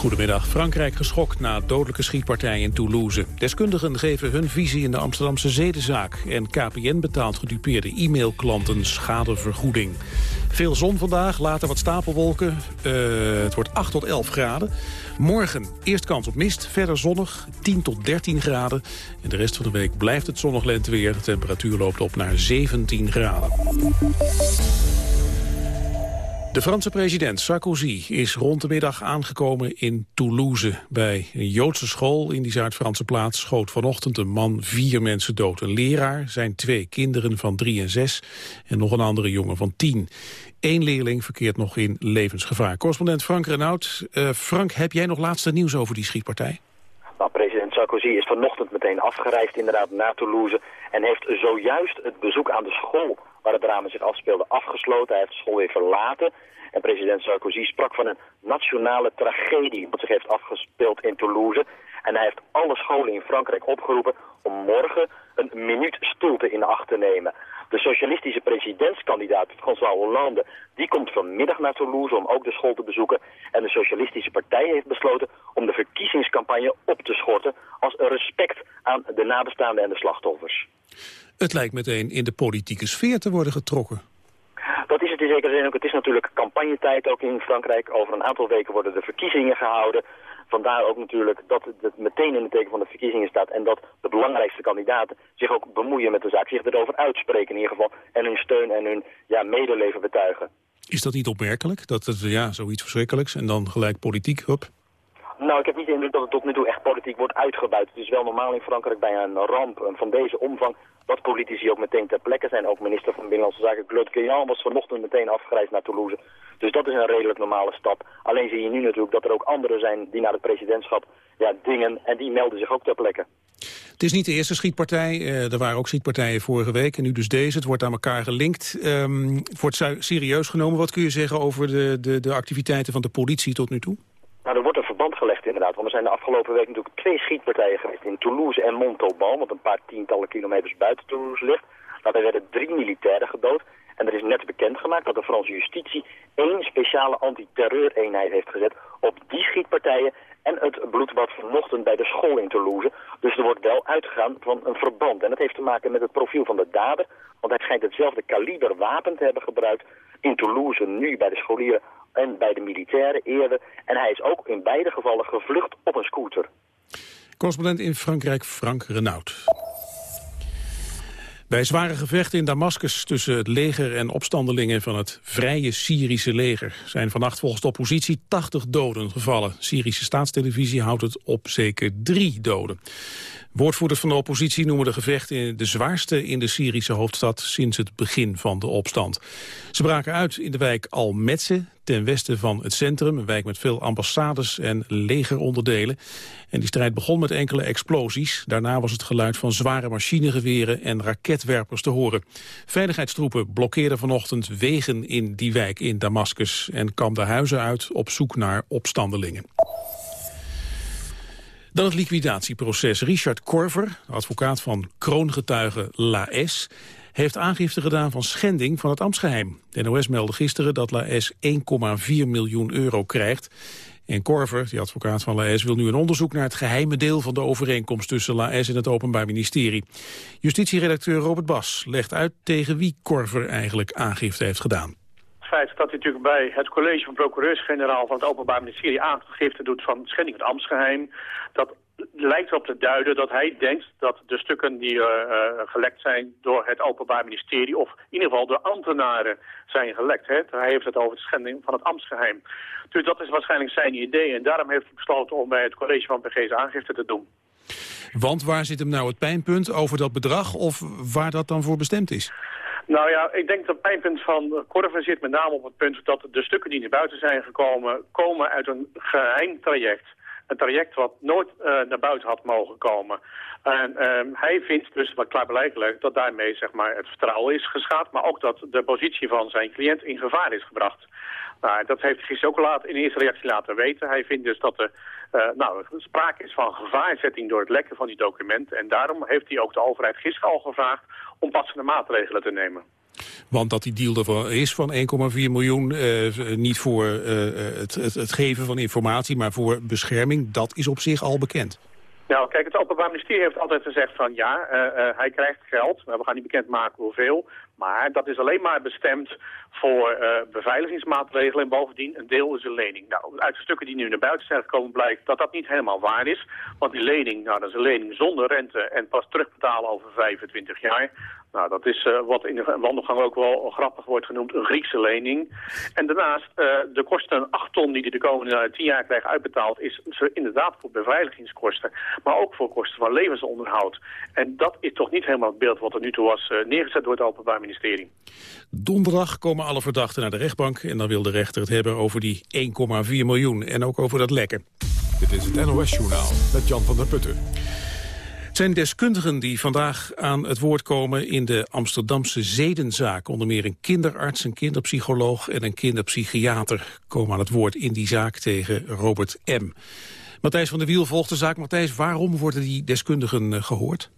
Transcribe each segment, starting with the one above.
Goedemiddag. Frankrijk geschokt na dodelijke schietpartij in Toulouse. Deskundigen geven hun visie in de Amsterdamse zedenzaak. En KPN betaalt gedupeerde e-mailklanten schadevergoeding. Veel zon vandaag, later wat stapelwolken. Uh, het wordt 8 tot 11 graden. Morgen eerst kans op mist, verder zonnig, 10 tot 13 graden. En de rest van de week blijft het zonnig lenteweer. De temperatuur loopt op naar 17 graden. De Franse president Sarkozy is rond de middag aangekomen in Toulouse. Bij een Joodse school in die Zuid-Franse plaats schoot vanochtend een man vier mensen dood. Een leraar, zijn twee kinderen van drie en zes en nog een andere jongen van tien. Eén leerling verkeert nog in levensgevaar. Correspondent Frank Renaud. Uh, Frank, heb jij nog laatste nieuws over die schietpartij? Nou, president Sarkozy is vanochtend meteen afgereisd inderdaad naar Toulouse... en heeft zojuist het bezoek aan de school waar het drama zich afspeelde afgesloten. Hij heeft de school weer verlaten. En president Sarkozy sprak van een nationale tragedie wat zich heeft afgespeeld in Toulouse. En hij heeft alle scholen in Frankrijk opgeroepen om morgen een minuut stilte in acht te nemen. De socialistische presidentskandidaat François Hollande, die komt vanmiddag naar Toulouse om ook de school te bezoeken. En de socialistische partij heeft besloten om de verkiezingscampagne op te schorten als respect aan de nabestaanden en de slachtoffers. Het lijkt meteen in de politieke sfeer te worden getrokken. Dat is het in zekere zin ook. Het is natuurlijk campagnetijd ook in Frankrijk. Over een aantal weken worden de verkiezingen gehouden. Vandaar ook natuurlijk dat het meteen in het teken van de verkiezingen staat... en dat de belangrijkste kandidaten zich ook bemoeien met de zaak. Zich erover uitspreken in ieder geval. En hun steun en hun ja, medeleven betuigen. Is dat niet opmerkelijk? Dat het ja, zoiets verschrikkelijks en dan gelijk politiek op? Nou, ik heb niet de indruk dat het tot nu toe echt politiek wordt uitgebuit. Het is wel normaal in Frankrijk bij een ramp van deze omvang dat politici ook meteen ter plekke zijn. Ook minister van Binnenlandse Zaken Claude Guéant was vanochtend meteen afgereisd naar Toulouse. Dus dat is een redelijk normale stap. Alleen zie je nu natuurlijk dat er ook anderen zijn die naar het presidentschap ja, dingen en die melden zich ook ter plekke. Het is niet de eerste schietpartij. Uh, er waren ook schietpartijen vorige week en nu dus deze. Het wordt aan elkaar gelinkt. Um, het wordt serieus genomen. Wat kun je zeggen over de, de, de activiteiten van de politie tot nu toe? Nou, er wordt gelegd inderdaad. Want er zijn de afgelopen week natuurlijk twee schietpartijen geweest in Toulouse en Montauban. Wat een paar tientallen kilometers buiten Toulouse ligt. Daarbij werden drie militairen gedood. En er is net bekendgemaakt dat de Franse justitie één speciale antiterreureenheid heeft gezet op die schietpartijen en het bloedbad vanochtend bij de school in Toulouse. Dus er wordt wel uitgegaan van een verband. En dat heeft te maken met het profiel van de dader. Want hij schijnt hetzelfde kaliber wapen te hebben gebruikt in Toulouse nu bij de scholieren en bij de militairen eerder. En hij is ook in beide gevallen gevlucht op een scooter. Correspondent in Frankrijk, Frank Renaud. Bij zware gevechten in Damascus tussen het leger en opstandelingen van het Vrije Syrische leger zijn vannacht volgens de oppositie 80 doden gevallen. Syrische staatstelevisie houdt het op zeker drie doden. Woordvoerders van de oppositie noemen de gevechten de zwaarste in de Syrische hoofdstad sinds het begin van de opstand. Ze braken uit in de wijk Al-Metze, ten westen van het centrum, een wijk met veel ambassades en legeronderdelen. En die strijd begon met enkele explosies. Daarna was het geluid van zware machinegeweren en raketwerpers te horen. Veiligheidstroepen blokkeerden vanochtend wegen in die wijk in Damascus en kwam huizen uit op zoek naar opstandelingen. Dan het liquidatieproces. Richard Korver, advocaat van kroongetuige Laes, heeft aangifte gedaan van schending van het ambtsgeheim. De NOS meldde gisteren dat Laes 1,4 miljoen euro krijgt. En Korver, die advocaat van Laes, wil nu een onderzoek naar het geheime deel van de overeenkomst tussen Laes en het Openbaar Ministerie. Justitieredacteur Robert Bas legt uit tegen wie Korver eigenlijk aangifte heeft gedaan feit dat hij natuurlijk bij het college van procureurs-generaal van het Openbaar Ministerie aangifte doet van schending van het ambtsgeheim, dat lijkt erop te duiden dat hij denkt dat de stukken die uh, gelekt zijn door het Openbaar Ministerie, of in ieder geval door ambtenaren, zijn gelekt. Hè. Hij heeft het over de schending van het ambtsgeheim. Dus dat is waarschijnlijk zijn idee en daarom heeft hij besloten om bij het college van PG's aangifte te doen. Want waar zit hem nou het pijnpunt over dat bedrag of waar dat dan voor bestemd is? Nou ja, ik denk dat het pijnpunt van Korven zit met name op het punt dat de stukken die naar buiten zijn gekomen, komen uit een geheim traject. Een traject wat nooit uh, naar buiten had mogen komen. En um, hij vindt dus, wat klaarblijkelijk, dat daarmee zeg maar, het vertrouwen is geschaad, maar ook dat de positie van zijn cliënt in gevaar is gebracht. Nou, dat heeft gisteren ook laat, in eerste reactie laten weten. Hij vindt dus dat er uh, nou, sprake is van gevaarzetting door het lekken van die documenten. En daarom heeft hij ook de overheid gisteren al gevraagd om passende maatregelen te nemen. Want dat die deal er is van 1,4 miljoen, uh, niet voor uh, het, het, het, geven van informatie, maar voor bescherming, dat is op zich al bekend. Nou, kijk, het Openbaar Ministerie heeft altijd gezegd van ja, hij krijgt geld, we gaan niet bekendmaken hoeveel, maar dat is alleen maar bestemd voor beveiligingsmaatregelen en bovendien een deel is een lening. Nou, uit de stukken die nu naar buiten zijn gekomen blijkt dat dat niet helemaal waar is, want die lening, nou dat is een lening zonder rente en pas terugbetalen over 25 jaar. Nou, dat is uh, wat in de wandelgang ook wel grappig wordt genoemd, een Griekse lening. En daarnaast, uh, de kosten 8 ton die hij de komende 10 jaar krijgt uitbetaald, is inderdaad voor beveiligingskosten, maar ook voor kosten van levensonderhoud. En dat is toch niet helemaal het beeld wat er nu toe was uh, neergezet door het Openbaar Ministerie. Donderdag komen alle verdachten naar de rechtbank en dan wil de rechter het hebben over die 1,4 miljoen en ook over dat lekken. Dit is het NOS Journaal met Jan van der Putten. Zijn deskundigen die vandaag aan het woord komen in de Amsterdamse zedenzaak. Onder meer een kinderarts, een kinderpsycholoog en een kinderpsychiater komen aan het woord in die zaak tegen Robert M. Matthijs van der Wiel volgt de zaak. Matthijs, waarom worden die deskundigen eh, gehoord?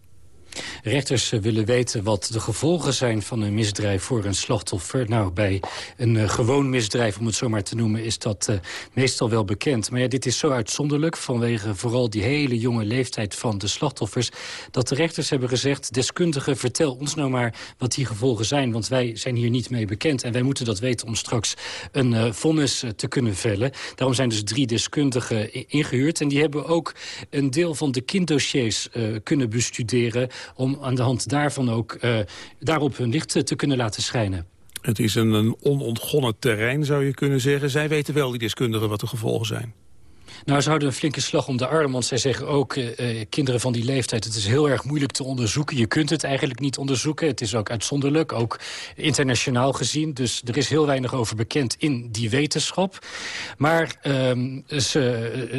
Rechters eh, willen weten wat de gevolgen zijn van een misdrijf voor een slachtoffer. Nou, bij een uh, gewoon misdrijf, om het zo maar te noemen, is dat uh, meestal wel bekend. Maar ja, dit is zo uitzonderlijk vanwege vooral die hele jonge leeftijd van de slachtoffers... dat de rechters hebben gezegd, deskundigen, vertel ons nou maar wat die gevolgen zijn. Want wij zijn hier niet mee bekend en wij moeten dat weten om straks een uh, vonnis te kunnen vellen. Daarom zijn dus drie deskundigen ingehuurd. En die hebben ook een deel van de kinddossiers kunnen bestuderen om aan de hand daarvan ook uh, daarop hun licht te kunnen laten schijnen. Het is een, een onontgonnen terrein, zou je kunnen zeggen. Zij weten wel, die deskundigen, wat de gevolgen zijn. Nou, ze houden een flinke slag om de arm, want zij zeggen ook... Uh, kinderen van die leeftijd, het is heel erg moeilijk te onderzoeken. Je kunt het eigenlijk niet onderzoeken. Het is ook uitzonderlijk, ook internationaal gezien. Dus er is heel weinig over bekend in die wetenschap. Maar uh, ze,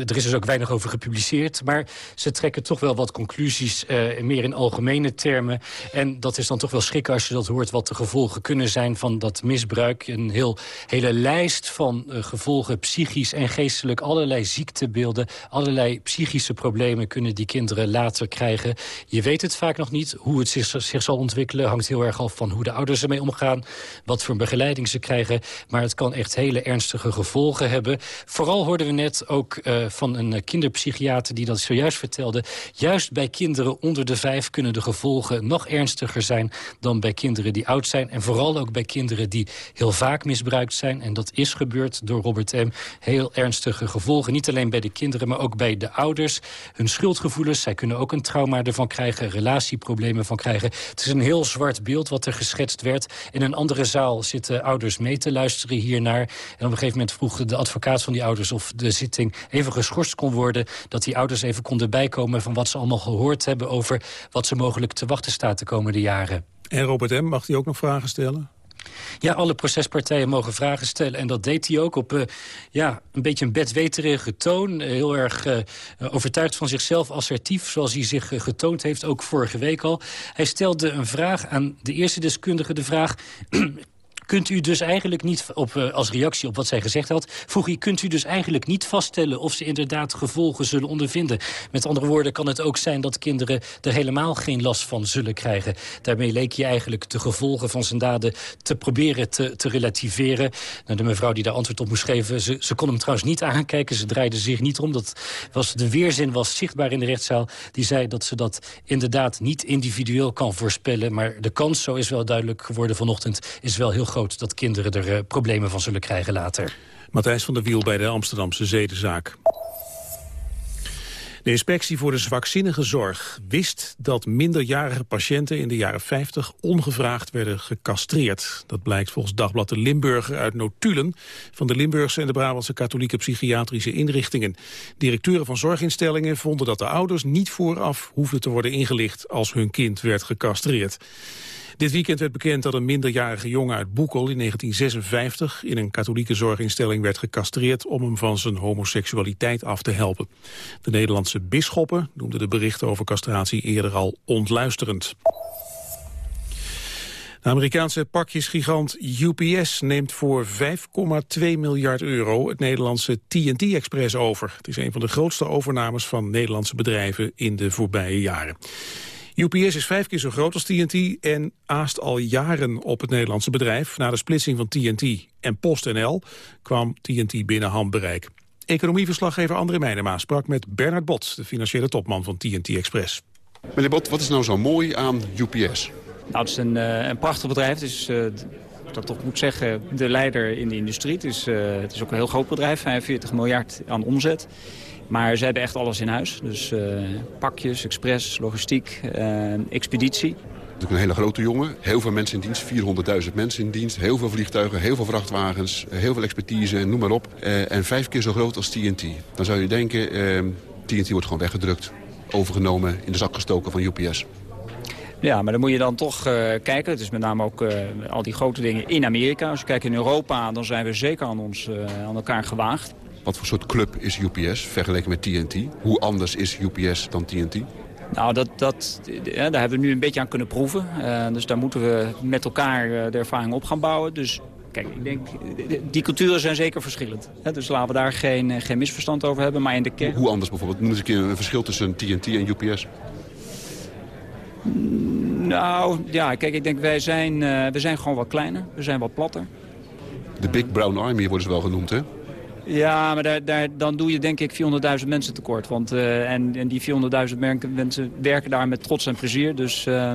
er is dus ook weinig over gepubliceerd. Maar ze trekken toch wel wat conclusies, meer in algemene termen. En dat is dan toch wel schrikken als je dat hoort... wat de gevolgen kunnen zijn van dat misbruik. Een heel, hele lijst van gevolgen, psychisch en geestelijk, allerlei ziekten ziektebeelden, allerlei psychische problemen kunnen die kinderen later krijgen. Je weet het vaak nog niet. Hoe het zich, zich zal ontwikkelen hangt heel erg af van hoe de ouders ermee omgaan. Wat voor begeleiding ze krijgen. Maar het kan echt hele ernstige gevolgen hebben. Vooral hoorden we net ook uh, van een kinderpsychiater die dat zojuist vertelde. Juist bij kinderen onder de vijf kunnen de gevolgen nog ernstiger zijn dan bij kinderen die oud zijn. En vooral ook bij kinderen die heel vaak misbruikt zijn. En dat is gebeurd door Robert M. Heel ernstige gevolgen. Niet alleen alleen bij de kinderen, maar ook bij de ouders. Hun schuldgevoelens, zij kunnen ook een trauma ervan krijgen... relatieproblemen van krijgen. Het is een heel zwart beeld wat er geschetst werd. In een andere zaal zitten ouders mee te luisteren hiernaar. En op een gegeven moment vroeg de advocaat van die ouders... of de zitting even geschorst kon worden... dat die ouders even konden bijkomen van wat ze allemaal gehoord hebben... over wat ze mogelijk te wachten staat de komende jaren. En Robert M., mag hij ook nog vragen stellen? Ja, alle procespartijen mogen vragen stellen. En dat deed hij ook op uh, ja, een beetje een bedweterige toon. Uh, heel erg uh, overtuigd van zichzelf, assertief, zoals hij zich getoond heeft, ook vorige week al. Hij stelde een vraag aan de eerste deskundige, de vraag kunt u dus eigenlijk niet, op, uh, als reactie op wat zij gezegd had... vroeg hij, kunt u dus eigenlijk niet vaststellen of ze inderdaad gevolgen zullen ondervinden? Met andere woorden kan het ook zijn dat kinderen er helemaal geen last van zullen krijgen. Daarmee leek je eigenlijk de gevolgen van zijn daden te proberen te, te relativeren. Nou, de mevrouw die daar antwoord op moest geven, ze, ze kon hem trouwens niet aankijken. Ze draaide zich niet om. Dat was, de weerzin was zichtbaar in de rechtszaal. Die zei dat ze dat inderdaad niet individueel kan voorspellen. Maar de kans, zo is wel duidelijk geworden vanochtend, is wel heel groot dat kinderen er uh, problemen van zullen krijgen later. Matthijs van der Wiel bij de Amsterdamse zedenzaak. De inspectie voor de zwakzinnige zorg wist dat minderjarige patiënten in de jaren 50 ongevraagd werden gecastreerd. Dat blijkt volgens Dagblad de Limburger uit notulen van de Limburgse en de Brabantse katholieke psychiatrische inrichtingen. Directeuren van zorginstellingen vonden dat de ouders niet vooraf hoefden te worden ingelicht als hun kind werd gecastreerd. Dit weekend werd bekend dat een minderjarige jongen uit Boekel in 1956 in een katholieke zorginstelling werd gecastreerd om hem van zijn homoseksualiteit af te helpen. De Nederlandse bisschoppen noemden de berichten over castratie eerder al ontluisterend. De Amerikaanse pakjesgigant UPS neemt voor 5,2 miljard euro het Nederlandse TNT Express over. Het is een van de grootste overnames van Nederlandse bedrijven in de voorbije jaren. UPS is vijf keer zo groot als TNT en aast al jaren op het Nederlandse bedrijf. Na de splitsing van TNT en PostNL kwam TNT binnen handbereik. Economieverslaggever André Meijnema sprak met Bernard Bot, de financiële topman van TNT Express. Meneer Bot, wat is nou zo mooi aan UPS? Nou, het is een, uh, een prachtig bedrijf. Het is, uh, dat toch moet zeggen, de leider in de industrie. Het is, uh, het is ook een heel groot bedrijf, 45 miljard aan omzet. Maar ze hebben echt alles in huis. Dus pakjes, express, logistiek, expeditie. Natuurlijk een hele grote jongen. Heel veel mensen in dienst. 400.000 mensen in dienst. Heel veel vliegtuigen, heel veel vrachtwagens, heel veel expertise, noem maar op. en vijf keer zo groot als TNT. Dan zou je denken, TNT wordt gewoon weggedrukt. Overgenomen, in de zak gestoken van UPS. Ja, maar dan moet je dan toch uh, kijken. Het is met name ook uh, al die grote dingen in Amerika. Als je kijkt in Europa, dan zijn we zeker aan, ons, uh, aan elkaar gewaagd. Wat voor soort club is UPS vergeleken met TNT? Hoe anders is UPS dan TNT? Nou, dat, dat, ja, daar hebben we nu een beetje aan kunnen proeven. dus daar moeten we met elkaar de ervaring op gaan bouwen. Dus kijk, ik denk, die culturen zijn zeker verschillend. Hè? Dus laten we daar geen, geen misverstand over hebben. Maar in de kern... Hoe anders bijvoorbeeld? Noem eens een keer een verschil tussen TNT en UPS. Nou, ja, kijk, ik denk wij zijn, uh, we zijn gewoon wat kleiner. We zijn wat platter. De Big Brown Army worden ze wel genoemd, hè? Ja, maar daar, dan doe je denk ik 400.000 mensen tekort. Want, uh, en, die 400.000 mensen werken daar met trots en plezier. Dus, uh...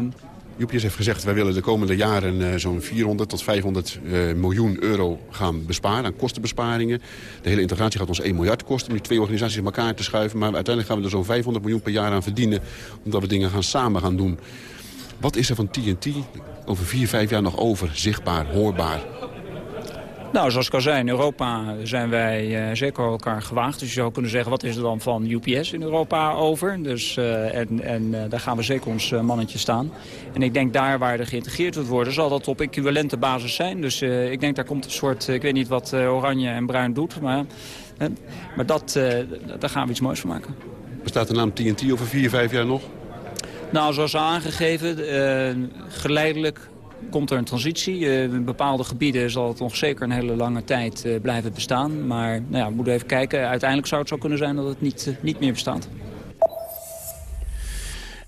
UPS heeft gezegd, wij willen de komende jaren zo'n 400 tot 500 miljoen euro gaan besparen aan kostenbesparingen. De hele integratie gaat ons 1 miljard kosten om die twee organisaties in elkaar te schuiven. Maar uiteindelijk gaan we er zo'n 500 miljoen per jaar aan verdienen. Omdat we dingen gaan samen gaan doen. Wat is er van TNT over vier, vijf jaar nog over, zichtbaar, hoorbaar? Nou, zoals ik al zei, in Europa zijn wij uh, zeker elkaar gewaagd. Dus je zou kunnen zeggen, wat is er dan van UPS in Europa over? Dus, uh, en en uh, daar gaan we zeker ons mannetje staan. En ik denk daar waar er geïntegreerd wordt worden, zal dat op equivalente basis zijn. Dus ik denk daar komt een soort, ik weet niet wat oranje en bruin doet, maar, maar dat, daar gaan we iets moois van maken. Bestaat de naam TNT over vier, vijf jaar nog? Nou, zoals aangegeven, geleidelijk komt er een transitie. Uh, in bepaalde gebieden zal het nog zeker een hele lange tijd uh, blijven bestaan. Maar nou ja, we moeten even kijken. Uiteindelijk zou het zo kunnen zijn dat het niet, niet meer bestaat.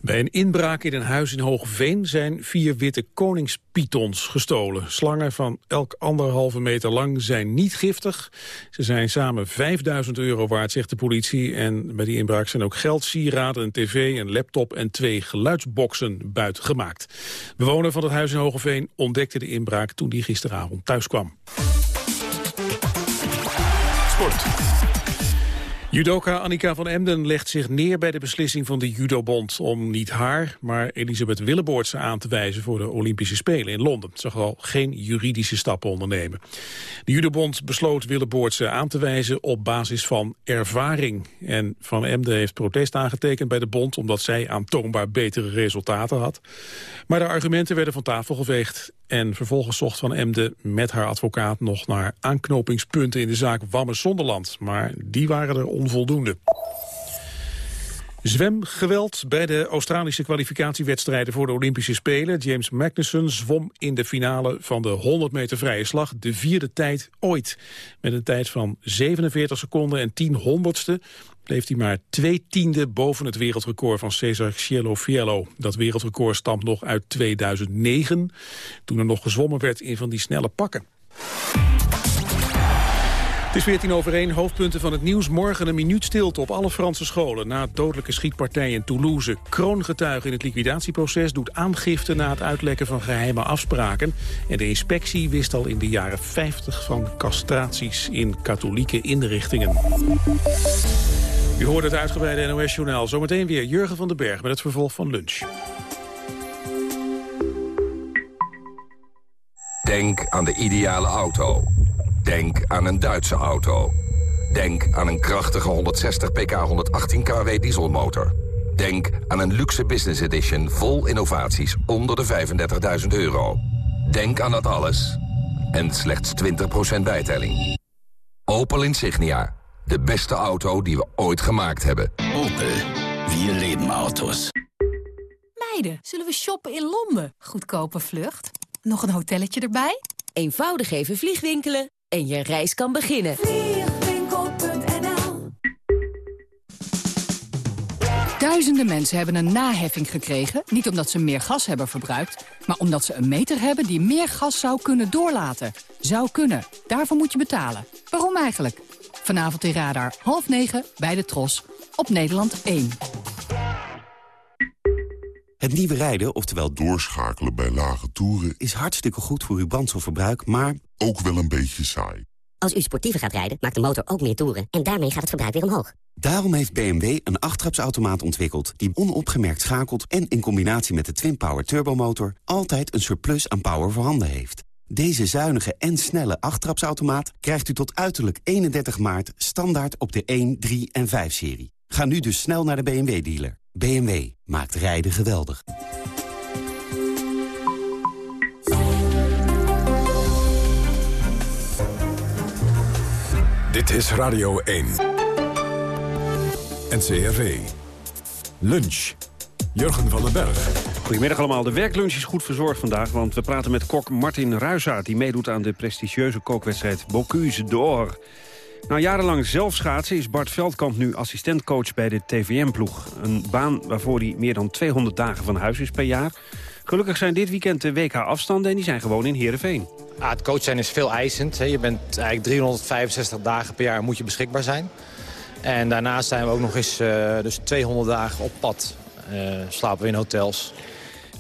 Bij een inbraak in een huis in Hoogveen zijn vier witte koningspythons gestolen. Slangen van elk anderhalve meter lang zijn niet giftig. Ze zijn samen 5000 euro waard, zegt de politie. En bij die inbraak zijn ook geld, sieraden, een tv, een laptop en twee geluidsboxen buitgemaakt. Bewoner van het huis in Hogeveen ontdekte de inbraak toen die gisteravond thuis kwam. Sport. Judoka Annika van Emden legt zich neer bij de beslissing van de judobond om niet haar, maar Elisabeth Willeboortse aan te wijzen voor de Olympische Spelen in Londen. Ze zal geen juridische stappen ondernemen. De judobond besloot Willeboortse aan te wijzen op basis van ervaring. En Van Emden heeft protest aangetekend bij de bond omdat zij aantoonbaar betere resultaten had. Maar de argumenten werden van tafel geveegd en vervolgens zocht Van Emden met haar advocaat nog naar aanknopingspunten in de zaak Wammes-Zonderland. Maar die waren er onvoldoende. Zwemgeweld bij de Australische kwalificatiewedstrijden voor de Olympische Spelen. James Magnussen zwom in de finale van de 100 meter vrije slag de vierde tijd ooit. Met een tijd van 47 seconden en 10 honderdste bleef hij maar twee tiende boven het wereldrecord van Cesar Cielo. Dat wereldrecord stamt nog uit 2009, toen er nog gezwommen werd in van die snelle pakken. Het is 14 over 1, hoofdpunten van het nieuws. Morgen een minuut stilte op alle Franse scholen... na dodelijke schietpartij in Toulouse. Kroongetuige in het liquidatieproces doet aangifte... na het uitlekken van geheime afspraken. En de inspectie wist al in de jaren 50 van castraties... in katholieke inrichtingen. U hoort het uitgebreide NOS-journaal. Zometeen weer Jurgen van den Berg met het vervolg van lunch. Denk aan de ideale auto. Denk aan een Duitse auto. Denk aan een krachtige 160 pk 118 kW dieselmotor. Denk aan een luxe business edition vol innovaties onder de 35.000 euro. Denk aan dat alles. En slechts 20% bijtelling. Opel Insignia. De beste auto die we ooit gemaakt hebben. Opel. Vier leven auto's. Meiden, zullen we shoppen in Londen? Goedkope vlucht. Nog een hotelletje erbij? Eenvoudig even vliegwinkelen en je reis kan beginnen. Vliegwinkel.nl Duizenden mensen hebben een naheffing gekregen... niet omdat ze meer gas hebben verbruikt... maar omdat ze een meter hebben die meer gas zou kunnen doorlaten. Zou kunnen. Daarvoor moet je betalen. Waarom eigenlijk? Vanavond in Radar, half negen, bij de Tros, op Nederland 1. Het nieuwe rijden, oftewel doorschakelen bij lage toeren... is hartstikke goed voor uw brandstofverbruik, maar ook wel een beetje saai. Als u sportiever gaat rijden, maakt de motor ook meer toeren... en daarmee gaat het verbruik weer omhoog. Daarom heeft BMW een achttrapsautomaat ontwikkeld... die onopgemerkt schakelt en in combinatie met de Twin-Power turbomotor... altijd een surplus aan power voorhanden heeft. Deze zuinige en snelle achttrapsautomaat krijgt u tot uiterlijk 31 maart... standaard op de 1, 3 en 5-serie. Ga nu dus snel naar de BMW-dealer. BMW maakt rijden geweldig. Dit is Radio 1. NCRV. Lunch. Jurgen van den Berg. Goedemiddag allemaal. De werklunch is goed verzorgd vandaag... want we praten met kok Martin Ruisaert... die meedoet aan de prestigieuze kookwedstrijd Bocuse d'Or. Na jarenlang zelf schaatsen is Bart Veldkamp nu assistentcoach bij de TVM-ploeg. Een baan waarvoor hij meer dan 200 dagen van huis is per jaar. Gelukkig zijn dit weekend de WK-afstanden en die zijn gewoon in Heerenveen. Ah, het coach zijn is veel eisend. Je bent eigenlijk 365 dagen per jaar moet je beschikbaar zijn. En daarnaast zijn we ook nog eens uh, dus 200 dagen op pad. Uh, slapen we in hotels.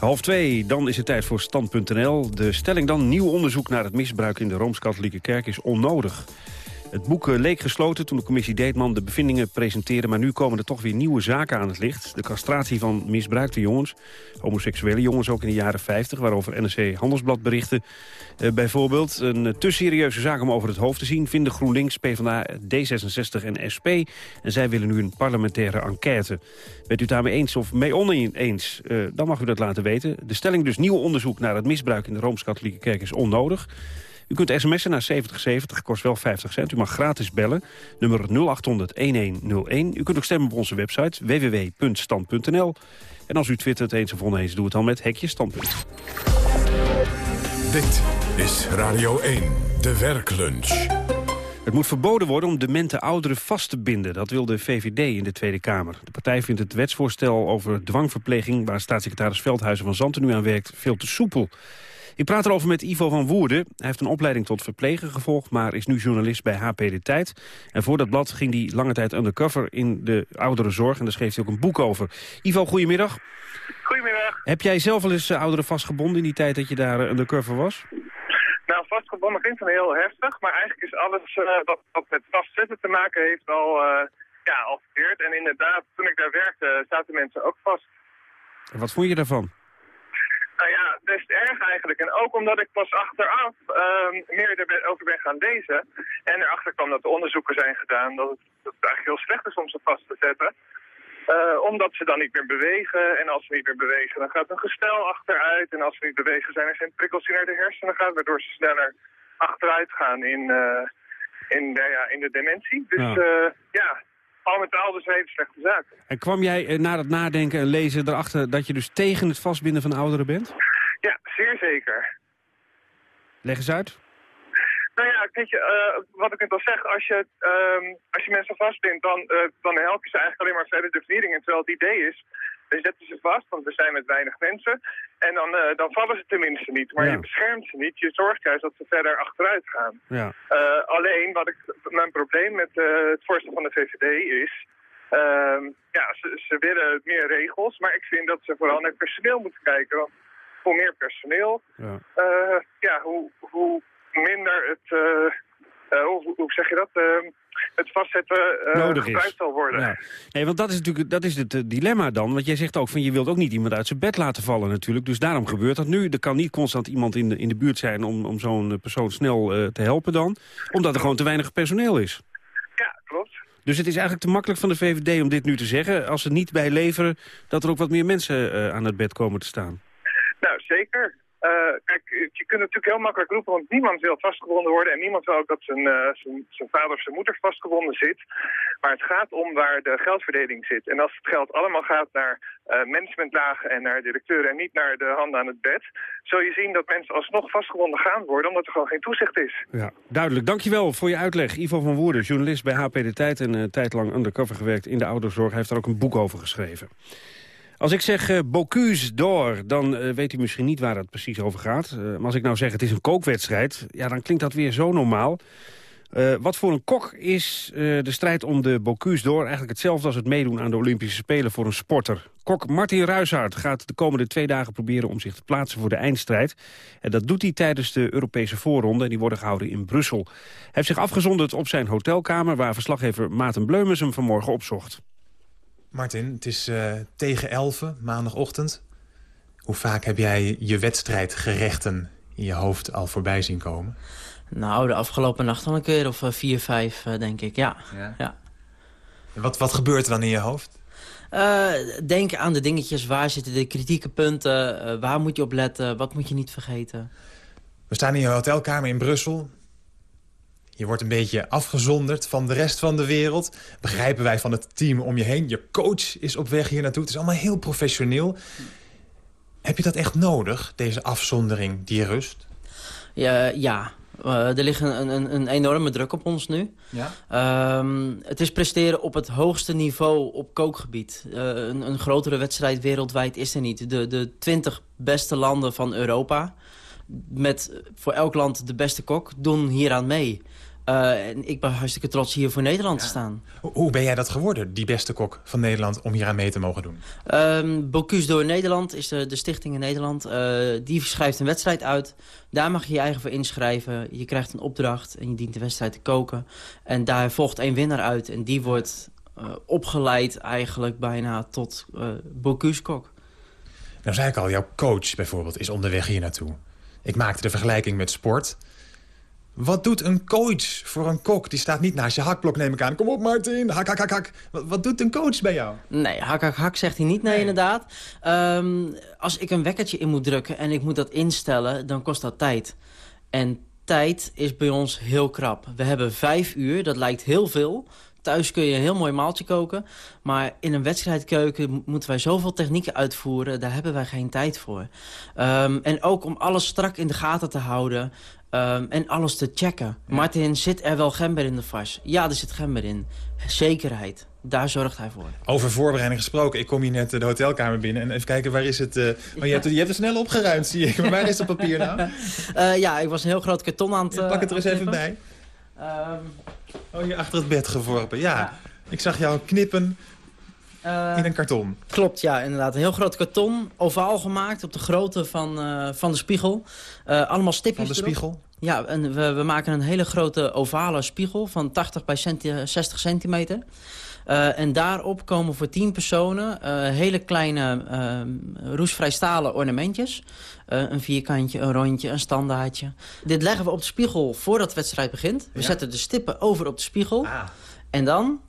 Half twee, dan is het tijd voor Stand.nl. De stelling dan, nieuw onderzoek naar het misbruik in de Rooms-Katholieke Kerk is onnodig. Het boek eh, leek gesloten toen de commissie Deetman de bevindingen presenteerde... maar nu komen er toch weer nieuwe zaken aan het licht. De castratie van misbruikte jongens, homoseksuele jongens ook in de jaren 50... waarover NRC Handelsblad berichtte. Uh, bijvoorbeeld een eh, te serieuze zaak om over het hoofd te zien... vinden GroenLinks, PvdA, D66 en SP. En zij willen nu een parlementaire enquête. Bent u daarmee eens of mee oneens? Dan mag u dat laten weten. De stelling dus nieuw onderzoek naar het misbruik in de Rooms-Katholieke Kerk is onnodig... U kunt sms'en naar 7070, kost wel 50 cent. U mag gratis bellen, nummer 0800-1101. U kunt ook stemmen op onze website www.stand.nl. En als u twittert eens of oneens, doe het dan met hekje standpunt. Dit is Radio 1, de werklunch. Het moet verboden worden om demente ouderen vast te binden. Dat wil de VVD in de Tweede Kamer. De partij vindt het wetsvoorstel over dwangverpleging... waar staatssecretaris Veldhuizen van Zanten nu aan werkt, veel te soepel. Ik praat erover met Ivo van Woerden. Hij heeft een opleiding tot verpleger gevolgd, maar is nu journalist bij HP De Tijd. En voor dat blad ging hij lange tijd undercover in de ouderenzorg. En daar schreef hij ook een boek over. Ivo, goedemiddag. Goedemiddag. Heb jij zelf wel eens uh, ouderen vastgebonden in die tijd dat je daar uh, undercover was? Nou, vastgebonden klinkt dan heel heftig, maar eigenlijk is alles uh, wat, wat, met vastzetten te maken heeft al, ja, al verkeerd. En inderdaad, toen ik daar werkte, zaten mensen ook vast. En wat vond je daarvan? Nou ja, best erg eigenlijk. En ook omdat ik pas achteraf uh, meer erover ben gaan lezen. En erachter kwam dat er onderzoeken zijn gedaan dat het, dat het eigenlijk heel slecht is om ze vast te zetten. Uh, omdat ze dan niet meer bewegen. En als ze niet meer bewegen, dan gaat hun gestel achteruit. En als ze niet bewegen, zijn er geen prikkels die naar de hersenen gaan. Waardoor ze sneller achteruit gaan in, uh, in, de, ja, in de dementie. Dus ja, ja al met al dus een hele slechte zaak. En kwam jij eh, na het nadenken en lezen erachter dat je dus tegen het vastbinden van ouderen bent? Ja, zeer zeker. Leg eens uit. Nou ja, weet je, uh, wat ik net al zeg, als je, uh, als je mensen vastbindt, dan, uh, dan help je ze eigenlijk alleen maar verder de vernieuwing. En terwijl het idee is, dan zetten ze vast, want we zijn met weinig mensen. En dan, uh, dan vallen ze tenminste niet. Maar ja. je beschermt ze niet. Je zorgt juist dat ze verder achteruit gaan. Ja. Uh, alleen, wat ik, mijn probleem met uh, het voorstel van de VVD is... Uh, ja, ze, ze, willen meer regels, maar ik vind dat ze vooral naar personeel moeten kijken. Want hoe meer personeel, ja, ja hoe, hoe minder het... hoe, hoe zeg je dat? Het vastzetten uh, gebruikt zal worden. Ja. Nee, want dat is natuurlijk dat is het uh, dilemma dan. Want jij zegt ook van je wilt ook niet iemand uit zijn bed laten vallen natuurlijk. Dus daarom gebeurt dat nu. Er kan niet constant iemand in de, in de buurt zijn om, om zo'n persoon snel uh, te helpen dan. Omdat er gewoon te weinig personeel is. Ja, klopt. Dus het is eigenlijk te makkelijk van de VVD om dit nu te zeggen. Als ze niet bij leveren dat er ook wat meer mensen aan het bed komen te staan. Nou, zeker. Eh, kijk, je kunt natuurlijk heel makkelijk roepen, want niemand wil vastgebonden worden en niemand wil ook dat zijn, uh, zijn, vader of zijn moeder vastgebonden zit. Maar het gaat om waar de geldverdeling zit. En als het geld allemaal gaat naar uh, managementlagen en naar directeuren en niet naar de handen aan het bed, zul je zien dat mensen alsnog vastgebonden gaan worden, omdat er gewoon geen toezicht is. Ja, duidelijk. Dankjewel voor je uitleg. Ivo van Woerden, journalist bij HP De Tijd en tijdlang undercover gewerkt in de ouderzorg. Heeft daar ook een boek over geschreven. Als ik zeg uh, Bocuse d'Or, dan uh, weet u misschien niet waar het precies over gaat. Uh, maar als ik nou zeg het is een kookwedstrijd, ja, dan klinkt dat weer zo normaal. wat voor een kok is de strijd om de Bocuse d'Or eigenlijk hetzelfde als het meedoen aan de Olympische Spelen voor een sporter. Kok Martin Ruishart gaat de komende twee dagen proberen om zich te plaatsen voor de eindstrijd. En dat doet hij tijdens de Europese voorronde. Die worden gehouden in Brussel. Hij heeft zich afgezonderd op zijn hotelkamer waar verslaggever Maarten Bleumens hem vanmorgen opzocht. Martin, het is uh, tegen 11 maandagochtend. Hoe vaak heb jij je wedstrijdgerechten in je hoofd al voorbij zien komen? Nou, de afgelopen nacht al een keer of uh, vier, vijf, uh, denk ik, ja. ja. ja. Wat, wat gebeurt er dan in je hoofd? denk aan de dingetjes, waar zitten de kritieke punten, waar moet je op letten, wat moet je niet vergeten. We staan in je hotelkamer in Brussel. Je wordt een beetje afgezonderd van de rest van de wereld. Begrijpen wij van het team om je heen. Je coach is op weg hier naartoe. Het is allemaal heel professioneel. Heb je dat echt nodig, deze afzondering, die rust? Ja, ja. Uh, er ligt een, een, een, enorme druk op ons nu. Ja? Um, het is presteren op het hoogste niveau op kookgebied. Uh, een, een, grotere wedstrijd wereldwijd is er niet. De, de 20 beste landen van Europa... met voor elk land de beste kok, doen hieraan mee. Uh, en ik ben hartstikke trots hier voor Nederland ja. te staan. Hoe ben jij dat geworden, die beste kok van Nederland, om hier aan mee te mogen doen? Um, Bocuse door Nederland is de, de stichting in Nederland. Uh, die schrijft een wedstrijd uit. Daar mag je je eigen voor inschrijven. Je krijgt een opdracht en je dient de wedstrijd te koken. En daar volgt één winnaar uit. En die wordt uh, opgeleid eigenlijk bijna tot Bocuse kok. Nou zei ik al, jouw coach bijvoorbeeld is onderweg hier naartoe. Ik maakte de vergelijking met sport... Wat doet een coach voor een kok? Die staat niet naast je hakblok, neem ik aan. Kom op, Martin. Hak, hak, hak, hak. Wat, wat doet een coach bij jou? Nee, hak, hak, hak zegt hij niet. Nee, nee. inderdaad. Um, als ik een wekkertje in moet drukken en ik moet dat instellen, dan kost dat tijd. En tijd is bij ons heel krap. We hebben vijf uur, dat lijkt heel veel. Thuis kun je een heel mooi maaltje koken. Maar in een wedstrijdkeuken moeten wij zoveel technieken uitvoeren. Daar hebben wij geen tijd voor. Um, en ook om alles strak in de gaten te houden. Um, en alles te checken. Ja. Martin, zit er wel gember in de vas? Ja, er zit gember in. Zekerheid. Daar zorgt hij voor. Over voorbereiding gesproken. Ik kom hier net de hotelkamer binnen. En even kijken, waar is het... Uh... Oh, je, hebt, je hebt er snel opgeruimd, zie ik. Maar waar is het papier nou? uh, ja, ik was een heel groot karton aan het... Pak het er eens even bij. Um... Oh, hier achter het bed geworpen. Ja, ja. ik zag jou knippen Uh, in een karton. Klopt, ja, inderdaad. Een heel groot karton, ovaal gemaakt op de grootte van, uh, van de spiegel. Uh, allemaal stipjes Van de erop. spiegel? Ja, en we, we, maken een hele grote ovale spiegel van 80 bij centi 60 centimeter. en daarop komen voor 10 personen hele kleine roestvrij stalen ornamentjes. een vierkantje, een rondje, een standaardje. Dit leggen we op de spiegel voordat de wedstrijd begint. We ja? zetten de stippen over op de spiegel. Ah. En dan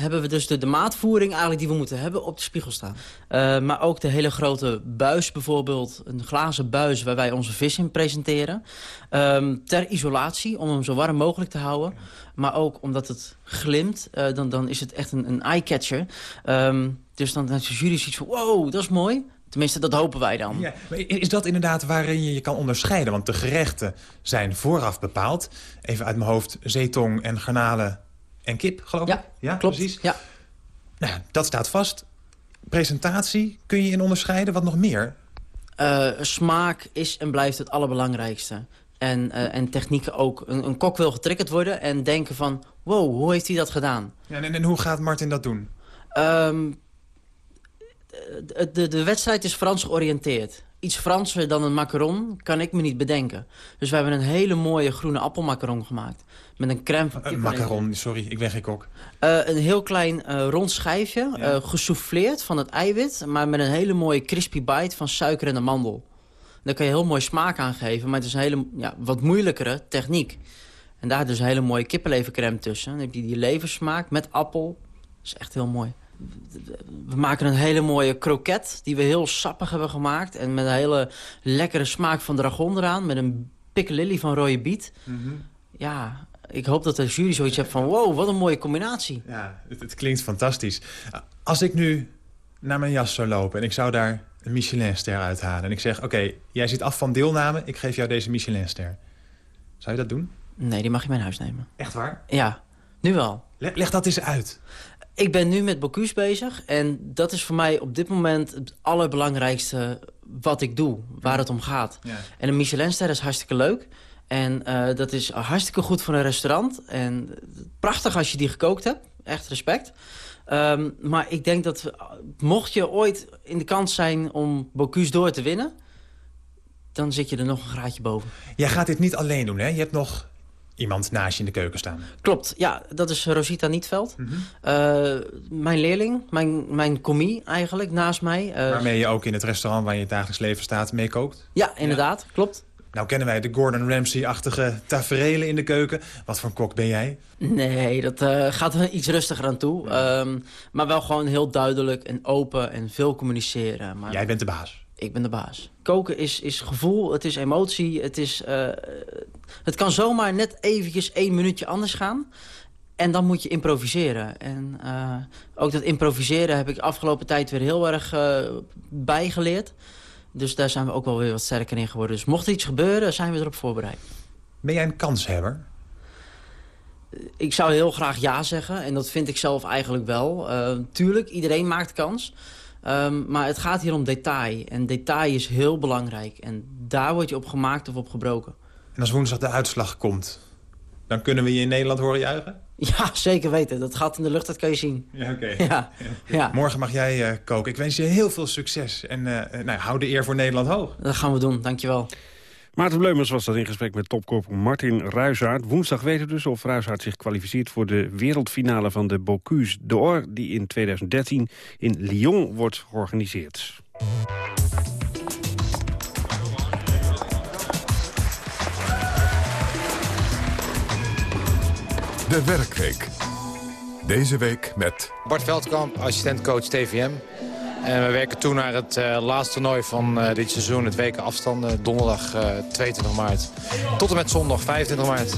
hebben we dus de, de maatvoering eigenlijk die we moeten hebben op de spiegel staan. Uh, maar ook de hele grote buis bijvoorbeeld, een glazen buis waar wij onze vis in presenteren. Um, ter isolatie, om hem zo warm mogelijk te houden. Maar ook omdat het glimt, uh, dan, dan is het echt een, een eye-catcher. Um, dus dan heeft de jury zoiets van, wow, dat is mooi. Tenminste, dat hopen wij dan. Ja, maar is dat inderdaad waarin je je kan onderscheiden? Want de gerechten zijn vooraf bepaald. Even uit mijn hoofd, zeetong en garnalen en kip, geloof ja, ik? Ja, klopt. precies. Ja. Nou, dat staat vast. Presentatie, kun je in onderscheiden? Wat nog meer? Uh, smaak is en blijft het allerbelangrijkste. En, uh, en technieken ook. Een, een, kok wil getriggerd worden en denken van... wow, hoe heeft hij dat gedaan? Ja, en, en hoe gaat Martin dat doen? Um, de, de, de wedstrijd is Frans georiënteerd iets Franser dan een macaron kan ik me niet bedenken. Dus we hebben een hele mooie groene appelmacaron gemaakt. Met een crème van Een macaron, sorry, ik ben geen kok. Uh, een heel klein uh, rond schijfje, ja. uh, gesouffleerd van het eiwit... maar met een hele mooie crispy bite van suiker en amandel. Daar kan je heel mooi smaak aan geven, maar het is een hele ja, wat moeilijkere techniek. En daar dus een hele mooie kippenlevercrème tussen. Dan heb je die leversmaak met appel. Dat is echt heel mooi. We maken een hele mooie kroket die we heel sappig hebben gemaakt. En met een hele lekkere smaak van dragon eraan. Met een piccalilli van rode biet. Ja, ik hoop dat de jury zoiets hebt van... wow, wat een mooie combinatie. Ja, het, het klinkt fantastisch. Als ik nu naar mijn jas zou lopen en ik zou daar een Michelinster uithalen... en ik zeg, oké, jij ziet af van deelname, ik geef jou deze Michelinster. Zou je dat doen? Nee, die mag je naar huis nemen. Echt waar? Ja, nu wel. Leg, leg dat eens uit. Ik ben nu met Bocuse bezig en dat is voor mij op dit moment het allerbelangrijkste wat ik doe, waar het om gaat. Ja. En een Michelinster is hartstikke leuk. En eh, dat is hartstikke goed voor een restaurant. En prachtig als je die gekookt hebt. Echt respect. Ehm, maar ik denk dat, mocht je ooit in de kans zijn om Bocuse door te winnen... dan zit je er nog een graadje boven. Jij gaat dit niet alleen doen, hè? Je hebt nog iemand naast je in de keuken staan. Klopt, ja, dat is Rosita Nietveld. Eh, mijn leerling, mijn, mijn commie eigenlijk, naast mij. Eh, Waarmee je ook in het restaurant waar je het dagelijks leven staat mee kookt. Ja, inderdaad, klopt. Nou kennen wij de Gordon Ramsay-achtige taferelen in de keuken. Wat voor een kok ben jij? Nee, dat eh, gaat er iets rustiger aan toe. Ehm, maar wel gewoon heel duidelijk en open en veel communiceren. Maar Jij bent de baas. Ik ben de baas. Koken is, is gevoel, het is emotie, het is... eh, het kan zomaar net eventjes één minuutje anders gaan. En dan moet je improviseren. En eh, ook dat improviseren heb ik de afgelopen tijd weer heel erg eh, bijgeleerd. Dus daar zijn we ook wel weer wat sterker in geworden. Dus mocht er iets gebeuren, zijn we erop voorbereid. Ben jij een kanshebber? Ik zou heel graag ja zeggen. En dat vind ik zelf eigenlijk wel. Tuurlijk, iedereen maakt kans. Ehm, maar het gaat hier om detail. En detail is heel belangrijk. En daar word je op gemaakt of op gebroken. En als woensdag de uitslag komt, dan kunnen we je in Nederland horen juichen? Ja, zeker weten. Dat gaat in de lucht, dat kan je zien. Ja, oké. Ja, ja. Morgen mag jij eh, koken. Ik wens je heel veel succes. En eh, nou, hou de eer voor Nederland hoog. Dat gaan we doen, dankjewel. Maarten Bleumers was dat in gesprek met topkop Martin Ruisaert. Woensdag weten we dus of Ruisaert zich kwalificeert voor de wereldfinale van de Bocuse d'Or... die in 2013 in Lyon wordt georganiseerd. De werkweek. Deze week met Bart Veldkamp, assistent-coach TVM. En we werken toe naar het eh, laatste toernooi van eh, dit seizoen, het weken afstanden. Donderdag eh, 22 maart tot en met zondag 25 maart.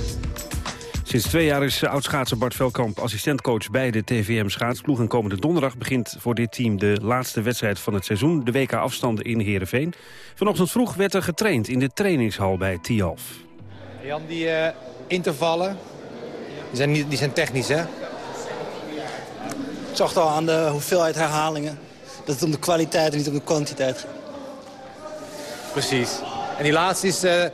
Sinds twee jaar is oudschaatser Bart Velkamp assistentcoach bij de TVM schaatsploeg. En komende donderdag begint voor dit team de laatste wedstrijd van het seizoen. De WK afstanden in Heerenveen. Vanochtend vroeg werd er getraind in de trainingshal bij Tialf. Jan, die eh, intervallen, die zijn, niet, die zijn technisch hè? Ik zag al aan de hoeveelheid herhalingen dat het om de kwaliteit en niet om de kwantiteit gaat. Precies. En die laatste is, eh,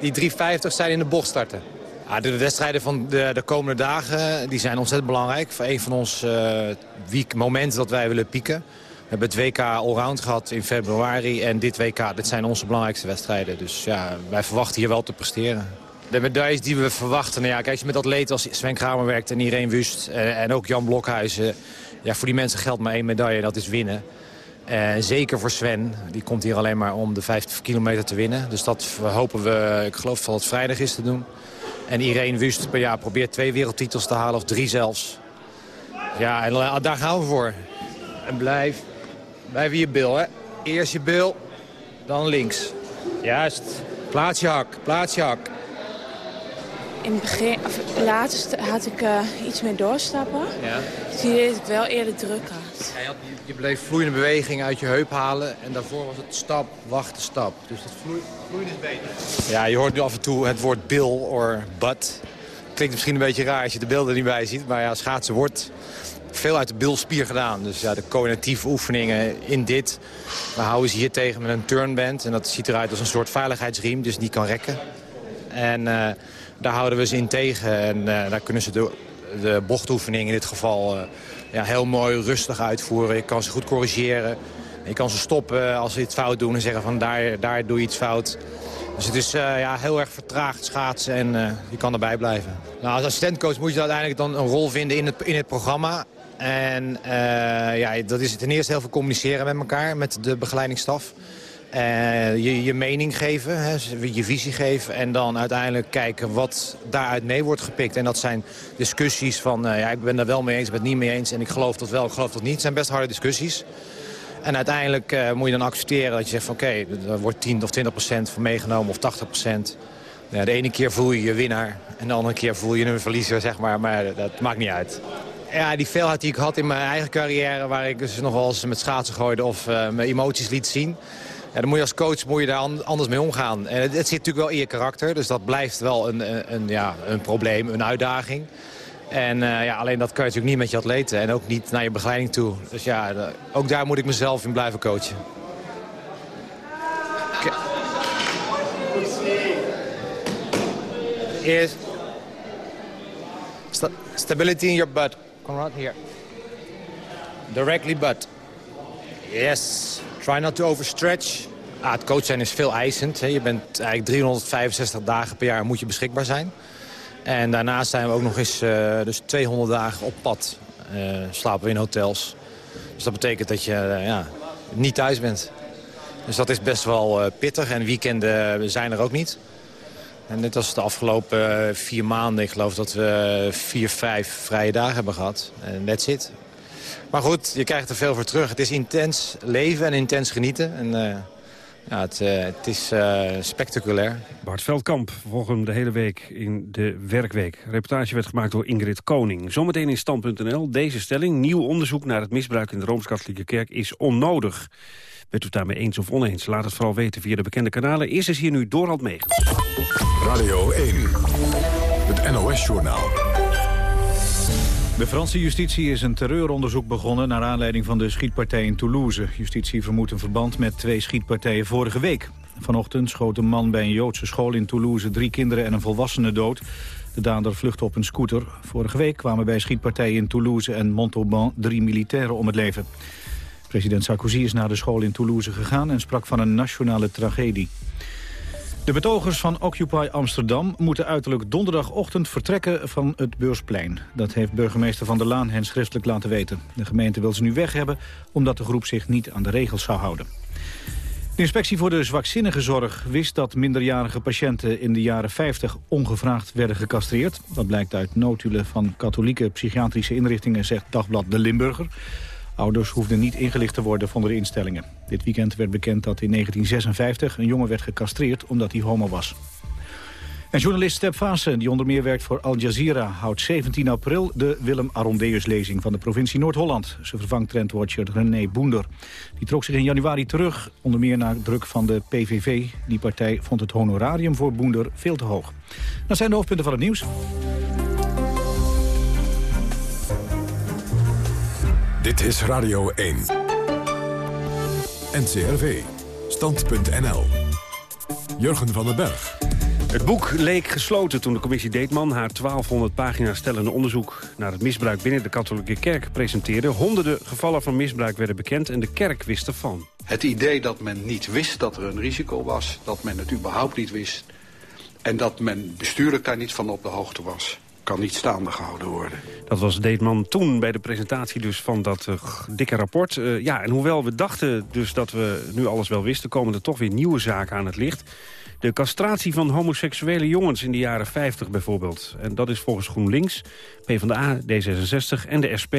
die 350 zijn in de bocht starten. Ja, de wedstrijden van de, de komende dagen die zijn ontzettend belangrijk. Voor een van ons eh, week, momenten dat wij willen pieken. We hebben het WK Allround gehad in februari. En dit WK, dit zijn onze belangrijkste wedstrijden. Dus ja, wij verwachten hier wel te presteren. De medailles die we verwachten, nou ja, kijk, als je met atleten als Sven Kramer werkt en Irene Wust eh, en ook Jan Blokhuizen. Ja, voor die mensen geldt maar één medaille dat is winnen. En zeker voor Sven, die komt hier alleen maar om de 50 kilometer te winnen. Dus dat hopen we, ik geloof dat het vrijdag is te doen. En Irene Wust per jaar probeert twee wereldtitels te halen, of drie zelfs. Ja, en la- daar gaan we voor. En blijf, blijf je bil, hè. Eerst je bil, dan links. Juist. Plaats je hak, plaats je hak. In het begin, of laatst had ik eh, iets meer doorstappen. Ja. Dus hier deed ik wel eerder druk had. Ja, je, had- je bleef vloeiende beweging uit je heup halen. En daarvoor was het stap, wachten, stap. Dus dat vloeit, vloeien is beter. Ja, je hoort nu af en toe het woord bil of butt. Klinkt misschien een beetje raar als je de beelden er niet bij ziet. Maar ja, schaatsen wordt veel uit de bilspier gedaan. Dus ja, de coördinatieve oefeningen in dit. We houden ze hier tegen met een turnband. En dat ziet eruit als een soort veiligheidsriem, dus die kan rekken. En eh, daar houden we ze in tegen. En eh, daar kunnen ze de, de bochtoefening in dit geval eh, ja, heel mooi rustig uitvoeren. Je kan ze goed corrigeren. Je kan ze stoppen als ze iets fout doen en zeggen van daar, daar doe je iets fout. Dus het is eh, ja, heel erg vertraagd schaatsen en eh, je kan erbij blijven. Nou, als assistentcoach moet je uiteindelijk dan een rol vinden in het, in het programma. En ja, dat is ten eerste heel veel communiceren met elkaar, met de begeleidingsstaf. Uh, je, je mening geven, hè, je visie geven en dan uiteindelijk kijken wat daaruit mee wordt gepikt. En dat zijn discussies van, uh, ja, ik ben daar wel mee eens, ik ben het niet mee eens en ik geloof dat wel, ik geloof dat niet. Zijn best harde discussies. En uiteindelijk uh, moet je dan accepteren dat je zegt van oké, er wordt 10 of 20 procent van meegenomen of 80 procent. De ene keer voel je je winnaar en de andere keer voel je een verliezer, zeg maar. Maar dat maakt niet uit. Ja, die veelheid die ik had in mijn eigen carrière... waar ik dus nog wel eens met schaatsen gooide of mijn emoties liet zien... Dan moet je als coach moet je daar anders mee omgaan. En het, zit natuurlijk wel in je karakter, dus dat blijft wel een, een, ja, een probleem, een uitdaging. En uh, ja, alleen dat kan je natuurlijk niet met je atleten en ook niet naar je begeleiding toe. Dus ja, ook daar moet ik mezelf in blijven coachen. Is sta stability in your butt. Come right here. Directly butt. Yes. Try not to overstretch. Ah, het coach zijn is veel eisend. Hè. Je bent eigenlijk 365 dagen per jaar moet je beschikbaar zijn. En daarnaast zijn we ook nog eens uh, dus 200 dagen op pad. Uh, slapen we in hotels. Dus dat betekent dat je uh, ja, niet thuis bent. Dus dat is best wel pittig. En weekenden zijn er ook niet. En dit was de afgelopen vier maanden. Ik geloof dat we vier, vijf vrije dagen hebben gehad. En that's it. Maar goed, je krijgt er veel voor terug. Het is intens leven en intens genieten. En, ja, het, uh, het is uh, spectaculair. Bart Veldkamp, volgen de hele week in de werkweek. reportage werd gemaakt door Ingrid Koning. Zometeen in Stand.nl deze stelling. Nieuw onderzoek naar het misbruik in de Rooms-Katholieke Kerk is onnodig. Bent u het daarmee eens of oneens? Laat het vooral weten via de bekende kanalen. Eerst is hier nu Dorald Megens. Radio 1, het NOS-journaal. De Franse justitie is een terreuronderzoek begonnen... naar aanleiding van de schietpartij in Toulouse. Justitie vermoedt een verband met twee schietpartijen vorige week. Vanochtend schoot een man bij een Joodse school in Toulouse... drie kinderen en een volwassene dood. De dader vluchtte op een scooter. Vorige week kwamen bij schietpartijen in Toulouse en Montauban... drie militairen om het leven. President Sarkozy is naar de school in Toulouse gegaan... en sprak van een nationale tragedie. De betogers van Occupy Amsterdam moeten uiterlijk donderdagochtend vertrekken van het Beursplein. Dat heeft burgemeester Van der Laan hen schriftelijk laten weten. De gemeente wil ze nu weg hebben omdat de groep zich niet aan de regels zou houden. De inspectie voor de zwakzinnige zorg wist dat minderjarige patiënten in de jaren 50 ongevraagd werden gecastreerd. Dat blijkt uit notulen van katholieke psychiatrische inrichtingen, zegt Dagblad De Limburger. Ouders hoefden niet ingelicht te worden van de instellingen. Dit weekend werd bekend dat in 1956 een jongen werd gecastreerd omdat hij homo was. En journalist Step Vaassen, die onder meer werkt voor Al Jazeera... houdt 17 april de Willem Arondeus-lezing van de provincie Noord-Holland. Ze vervangt trendwatcher René Boender. Die trok zich in januari terug, onder meer na druk van de PVV. Die partij vond het honorarium voor Boender veel te hoog. Dat zijn de hoofdpunten van het nieuws. Dit is Radio 1. NCRV. Stand.nl. Jurgen van den Berg. Het boek leek gesloten toen de commissie Deetman haar 1200 pagina's stellende onderzoek naar het misbruik binnen de katholieke kerk presenteerde. Honderden gevallen van misbruik werden bekend en de kerk wist ervan. Het idee dat men niet wist dat er een risico was, dat men het überhaupt niet wist en dat men bestuurlijk daar niet van op de hoogte was kan niet staande gehouden worden. Dat was Deetman toen bij de presentatie dus van dat uh, dikke rapport. Uh, ja, en hoewel we dachten dus dat we nu alles wel wisten... komen er toch weer nieuwe zaken aan het licht. De castratie van homoseksuele jongens in de jaren 50 bijvoorbeeld. En dat is volgens GroenLinks, PvdA, D66 en de SP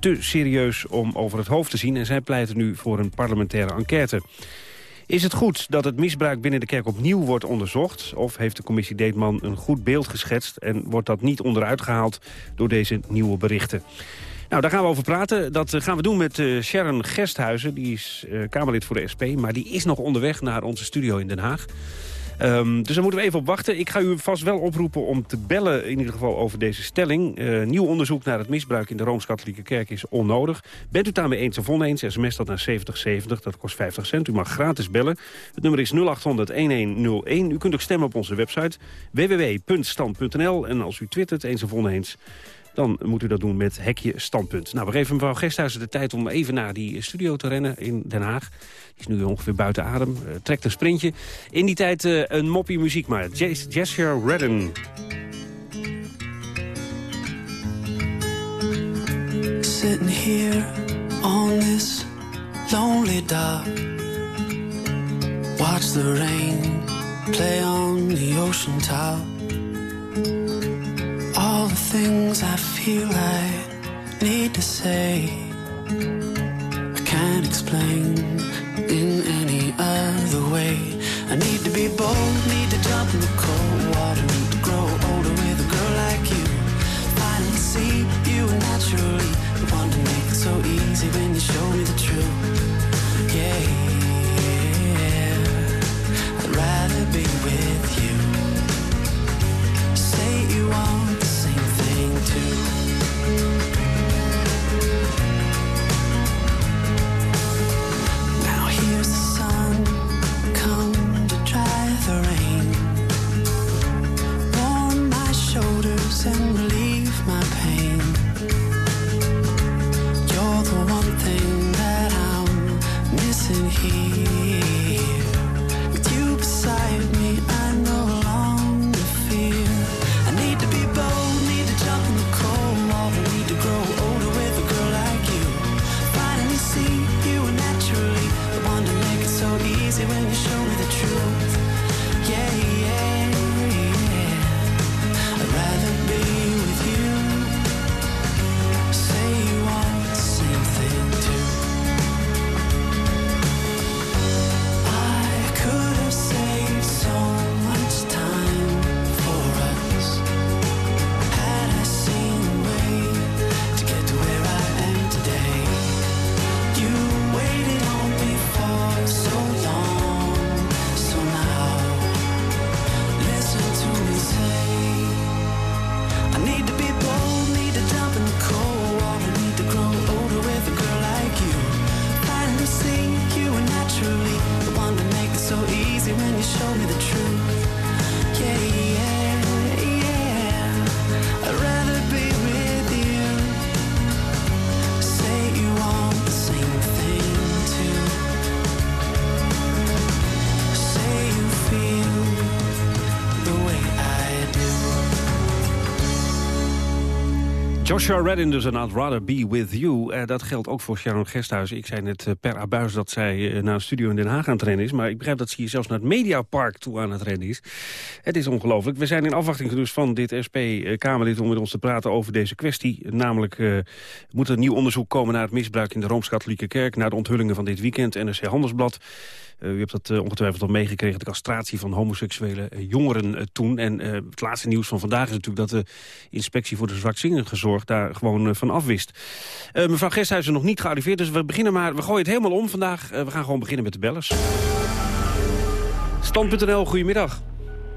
te serieus om over het hoofd te zien. En zij pleiten nu voor een parlementaire enquête. Is het goed dat het misbruik binnen de kerk opnieuw wordt onderzocht? Of heeft de commissie Deetman een goed beeld geschetst... en wordt dat niet onderuit gehaald door deze nieuwe berichten? Nou, daar gaan we over praten. Dat eh, gaan we doen met uh, Sharon Gesthuizen. Die is uh, Kamerlid voor de SP, maar die is nog onderweg naar onze studio in Den Haag. Um, dus daar moeten we even op wachten. Ik ga u vast wel oproepen om te bellen in ieder geval over deze stelling. Uh, nieuw onderzoek naar het misbruik in de Rooms-Katholieke Kerk is onnodig. Bent u daarmee eens of oneens? SMS dat naar 7070, dat kost 50 cent. U mag gratis bellen. Het nummer is 0800-1101. U kunt ook stemmen op onze website www.stand.nl. En als u twittert eens of oneens dan moet u dat doen met hekje standpunt. Nou, we geven mevrouw Gesthuizen de tijd om even naar die studio te rennen in Den Haag. Die is nu ongeveer buiten adem, uh, trekt een sprintje. In die tijd uh, een moppie muziek maar. Jessica Redden. Sitting here on this lonely dock watch the rain play on the ocean top. All the things I feel I need to say, I can't explain in any other way. I need to be bold, need to jump in the cold water, need to grow older with a girl like you. Finally see you naturally, the one to make it so easy when you show me the truth. Yeah, I'd rather be with here. Joshua Redden dus en I'd Rather Be With You. Eh, dat geldt ook voor Sharon Gesthuizen. Ik zei net eh, per abuis dat zij eh, naar een studio in Den Haag aan het rennen is. Maar ik begrijp dat ze hier zelfs naar het Mediapark toe aan het rennen is. Het is ongelooflijk. We zijn in afwachting dus van dit SP-Kamerlid om met ons te praten over deze kwestie. Namelijk moet er nieuw onderzoek komen naar het misbruik in de Rooms-Katholieke Kerk... na de onthullingen van dit weekend, NRC Handelsblad. Eh, u hebt dat eh, ongetwijfeld al meegekregen, de castratie van homoseksuele eh, jongeren toen. En het laatste nieuws van vandaag is natuurlijk dat de inspectie voor de zwakzinnige zorg daar gewoon van afwist. Mevrouw Gesthuizen nog niet gearriveerd, dus we beginnen maar, we gooien het helemaal om vandaag. We gaan gewoon beginnen met de bellers. Stand.nl, goedemiddag.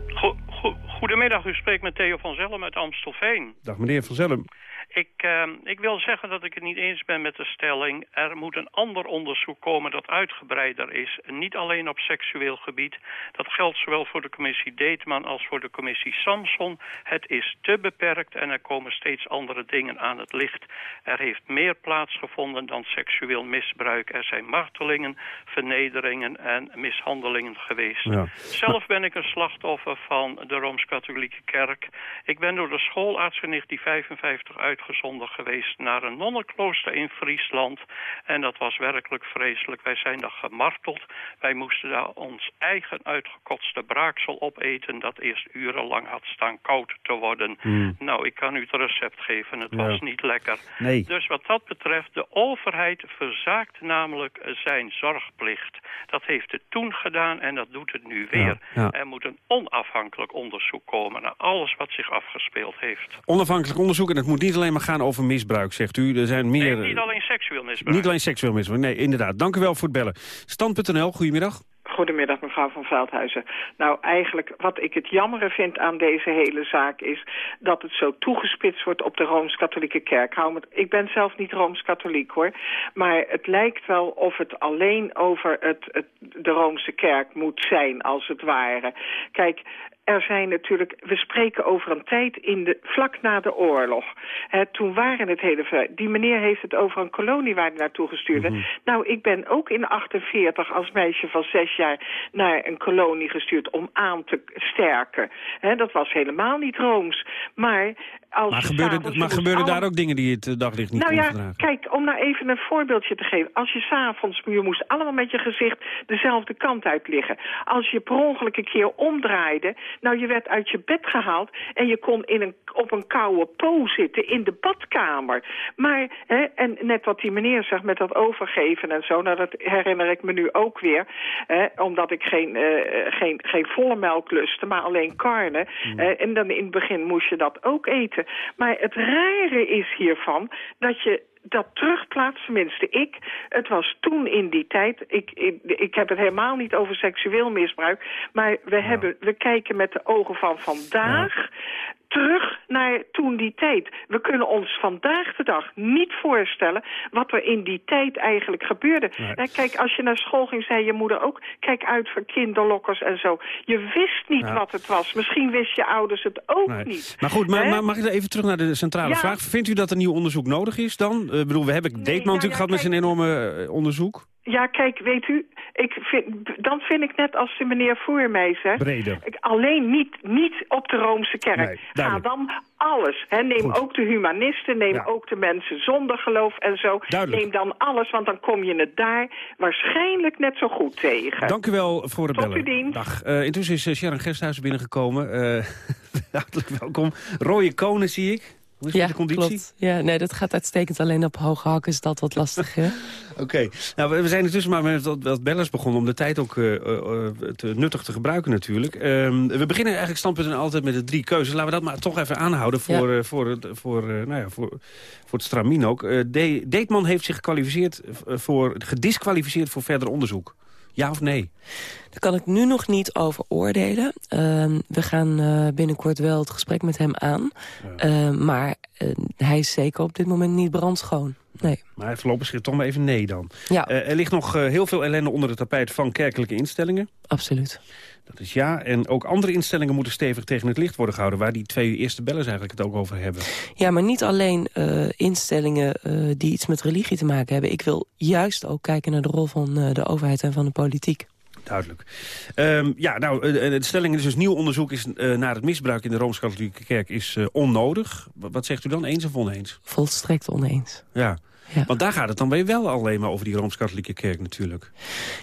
Go- go- Goedemiddag, u spreekt met Theo van Zellem uit Amstelveen. Dag meneer Van Zellem. Ik, eh, ik wil zeggen dat ik het niet eens ben met de stelling... er moet een ander onderzoek komen dat uitgebreider is. Niet alleen op seksueel gebied. Dat geldt zowel voor de commissie Deetman als voor de commissie Samson. Het is te beperkt en er komen steeds andere dingen aan het licht. Er heeft meer plaatsgevonden dan seksueel misbruik. Er zijn martelingen, vernederingen en mishandelingen geweest. Ja. Zelf ben ik een slachtoffer van de Rooms-Katholieke Kerk. Ik ben door de schoolarts in 1955 uitgezonden geweest naar een nonnenklooster in Friesland. En dat was werkelijk vreselijk. Wij zijn daar gemarteld. Wij moesten daar ons eigen uitgekotste braaksel opeten... dat eerst urenlang had staan koud te worden. Hmm. Nou, ik kan u het recept geven. Het Ja. was niet lekker. Nee. Dus wat dat betreft, de overheid verzaakt namelijk zijn zorgplicht. Dat heeft het toen gedaan en dat doet het nu weer. ja. Er moet een onafhankelijk onderzoek komen naar alles wat zich afgespeeld heeft. Onafhankelijk onderzoek en het moet niet alleen maar gaan over misbruik, zegt u. Er zijn meer... Nee, niet alleen seksueel misbruik. Niet alleen seksueel misbruik, nee, inderdaad. Dank u wel voor het bellen. Stand.nl, goedemiddag. Goedemiddag, mevrouw van Veldhuizen. Nou, eigenlijk wat ik het jammere vind aan deze hele zaak is... dat het zo toegespitst wordt op de Rooms-Katholieke Kerk. Hou ik ben zelf niet Rooms-Katholiek, hoor. Maar het lijkt wel of het alleen over het, het, de Roomse Kerk moet zijn, als het ware. Kijk, er zijn natuurlijk, we spreken over een tijd in de, vlak na de oorlog. Toen waren het hele, die meneer heeft het over een kolonie waar hij naartoe gestuurd werd. Nou, ik ben ook in 48 als meisje van zes jaar naar een kolonie gestuurd om aan te sterken. Dat was helemaal niet Rooms. Maar als Maar je gebeurde, je maar daar ook dingen die het eh, daglicht niet nou ja, verdragen? kijk, om nou even een voorbeeldje te geven. Als je s'avonds, je moest allemaal met je gezicht dezelfde kant uit liggen. Als je per ongeluk een keer omdraaide, nou je werd uit je bed gehaald... en je kon in een, op een koude po zitten in de badkamer. Maar, hè, en net wat die meneer zegt met dat overgeven en zo... nou dat herinner ik me nu ook weer. Hè, omdat ik geen, eh, geen, geen volle melk lustte, maar alleen karne. Eh, en dan in het begin moest je dat ook eten. Maar het rare is hiervan dat je dat terugplaatst, tenminste ik. Het was toen in die tijd, ik, ik, ik heb het helemaal niet over seksueel misbruik... maar we, hebben, we kijken met de ogen van vandaag terug naar toen die tijd. We kunnen ons vandaag de dag niet voorstellen wat er in die tijd eigenlijk gebeurde. Kijk, als je naar school ging, zei je moeder ook... kijk uit voor kinderlokkers en zo. Je wist niet Ja. wat het was. Misschien wist je ouders het ook Nee. niet. Maar goed, maar, mag ik even terug naar de centrale Ja. vraag? Vindt u dat er nieuw onderzoek nodig is dan? Ik bedoel, we hebben Deetman ja, natuurlijk gehad met zijn enorme eh, onderzoek. Ja, kijk, weet u, ik vind, dan vind ik net als de meneer voor mij zegt... Breder. Ik, alleen niet, niet op de Roomse kerk. Nee, Ga dan alles. Hè. Neem Goed. ook de humanisten, neem Ja. ook de mensen zonder geloof en zo. Duidelijk. Neem dan alles, want dan kom je het daar waarschijnlijk net zo goed tegen. Dank u wel voor het Tot bellen. uw dienst. Dag. Eh, intussen is eh, Sharon Gesthuis binnengekomen. Eh, hartelijk welkom. Rode konen zie ik. Hoe is het met de conditie? klopt. Ja, nee, dat gaat uitstekend. Alleen op hoge hakken is dat wat lastig, hè? Oké, nou, we we zijn intussen maar met wat, wat bellers begonnen... om de tijd ook eh, eh, eh, te, nuttig te gebruiken natuurlijk. Ehm, we beginnen eigenlijk standpunten altijd met de drie keuzes. Laten we dat maar toch even aanhouden voor, Ja. voor, nou ja, voor, voor het stramien ook. De- Deetman heeft zich gekwalificeerd voor, gedisqualificeerd voor verder onderzoek. Ja of nee? Daar kan ik nu nog niet over oordelen. Ehm, we gaan eh, binnenkort wel het gesprek met hem aan. Ehm, maar eh, hij is zeker op dit moment niet brandschoon. Nee. Maar voorlopig het toch maar even nee dan. Ja. Eh, er ligt nog eh, heel veel ellende onder het tapijt van kerkelijke instellingen. Absoluut. Dat is ja. En ook andere instellingen moeten stevig tegen het licht worden gehouden... waar die twee eerste bellers eigenlijk het ook over hebben. Ja, maar niet alleen eh, instellingen die iets met religie te maken hebben. Ik wil juist ook kijken naar de rol van de overheid en van de politiek. Duidelijk. Ehm, ja, nou, eh, de stelling is dus nieuw onderzoek is, eh, naar het misbruik in de Rooms-Katholieke Kerk is eh, onnodig. Wat zegt u dan, eens of oneens? Volstrekt oneens. Ja. Want daar gaat het dan weer wel alleen maar over die Rooms-Katholieke Kerk natuurlijk.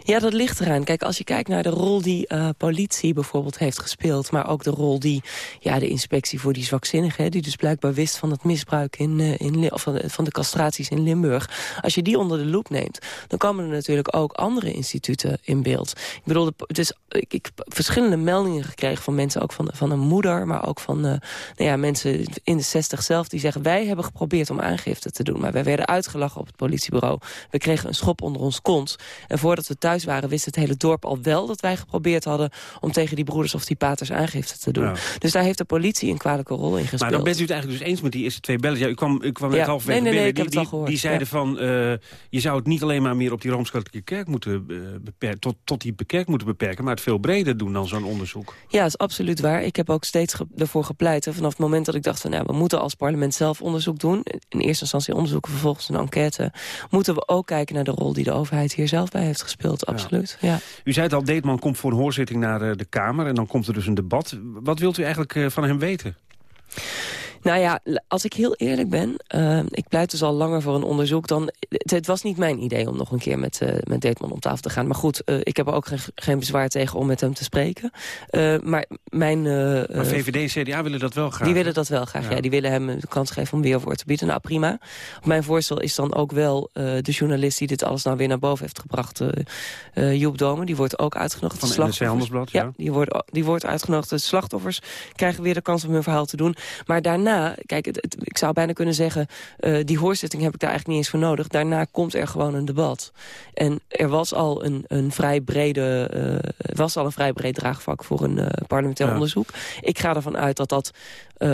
Ja, dat ligt eraan. Kijk, als je kijkt naar de rol die eh, politie bijvoorbeeld heeft gespeeld... maar ook de rol die ja, de inspectie voor die zwakzinnigen... die dus blijkbaar wist van het misbruik in, eh, in, of van, de, van de castraties in Limburg... als je die onder de loep neemt, dan komen er natuurlijk ook andere instituten in beeld. Ik bedoel, de, het is, ik, ik heb verschillende meldingen gekregen van mensen... ook van, van een moeder, maar ook van eh, nou ja, mensen in de 60 zelf... die zeggen, wij hebben geprobeerd om aangifte te doen... maar wij werden uitgelachen op het politiebureau. We kregen een schop onder ons kont. En voordat we thuis waren wist het hele dorp al wel dat wij geprobeerd hadden... om tegen die broeders of die paters aangifte te doen. Dus daar heeft de politie een kwalijke rol in gespeeld. Maar dan bent u het eigenlijk dus eens met die eerste twee bellers. Ja, u kwam, u kwam Ja. net halverwege Nee, nee, nee, heb die, het al die, gehoord. die zeiden van, eh, je zou het niet alleen maar meer op die Rooms-Katholieke Kerk moeten eh, beperken... Tot, tot die kerk moeten beperken, maar het veel breder doen dan zo'n onderzoek. Ja, dat is absoluut waar. Ik heb ook steeds ge- ervoor gepleit. hè, Vanaf het moment dat ik dacht van... Nou, we moeten als parlement zelf onderzoek doen. In eerste instantie onderzoeken, vervolgens een enquête. Moeten we ook kijken naar de rol die de overheid hier zelf bij heeft gespeeld. Absoluut, ja. U zei het al, Deetman komt voor een hoorzitting naar eh, de Kamer... en dan komt er dus een debat. Wat wilt u eigenlijk eh, van hem weten? Nou ja, als ik heel eerlijk ben... eh, ik pleit dus al langer voor een onderzoek... dan het, het was niet mijn idee om nog een keer met, eh met Deetman om tafel te gaan. Maar goed, eh, ik heb er ook geen, geen bezwaar tegen om met hem te spreken. Eh, maar mijn... Maar VVD en CDA willen dat wel graag. Die willen dat wel graag, ja. Die willen hem de kans geven om weerwoord te bieden. Nou, prima. Mijn voorstel is dan ook wel de journalist... die dit alles nou weer naar boven heeft gebracht, Joep Domen. Die wordt ook uitgenodigd. Van slachtoffers- Handelsblad, ja. die wordt, die wordt uitgenodigd. De slachtoffers krijgen weer de kans om hun verhaal te doen. Maar daarna daarna, kijk, het, het- ik zou bijna kunnen zeggen... eh, die hoorzitting heb ik daar eigenlijk niet eens voor nodig. Daarna komt er gewoon een debat. En er was al een, een vrij brede, er was al een vrij breed draagvlak voor een eh, parlementair Ja. onderzoek. Ik ga ervan uit dat dat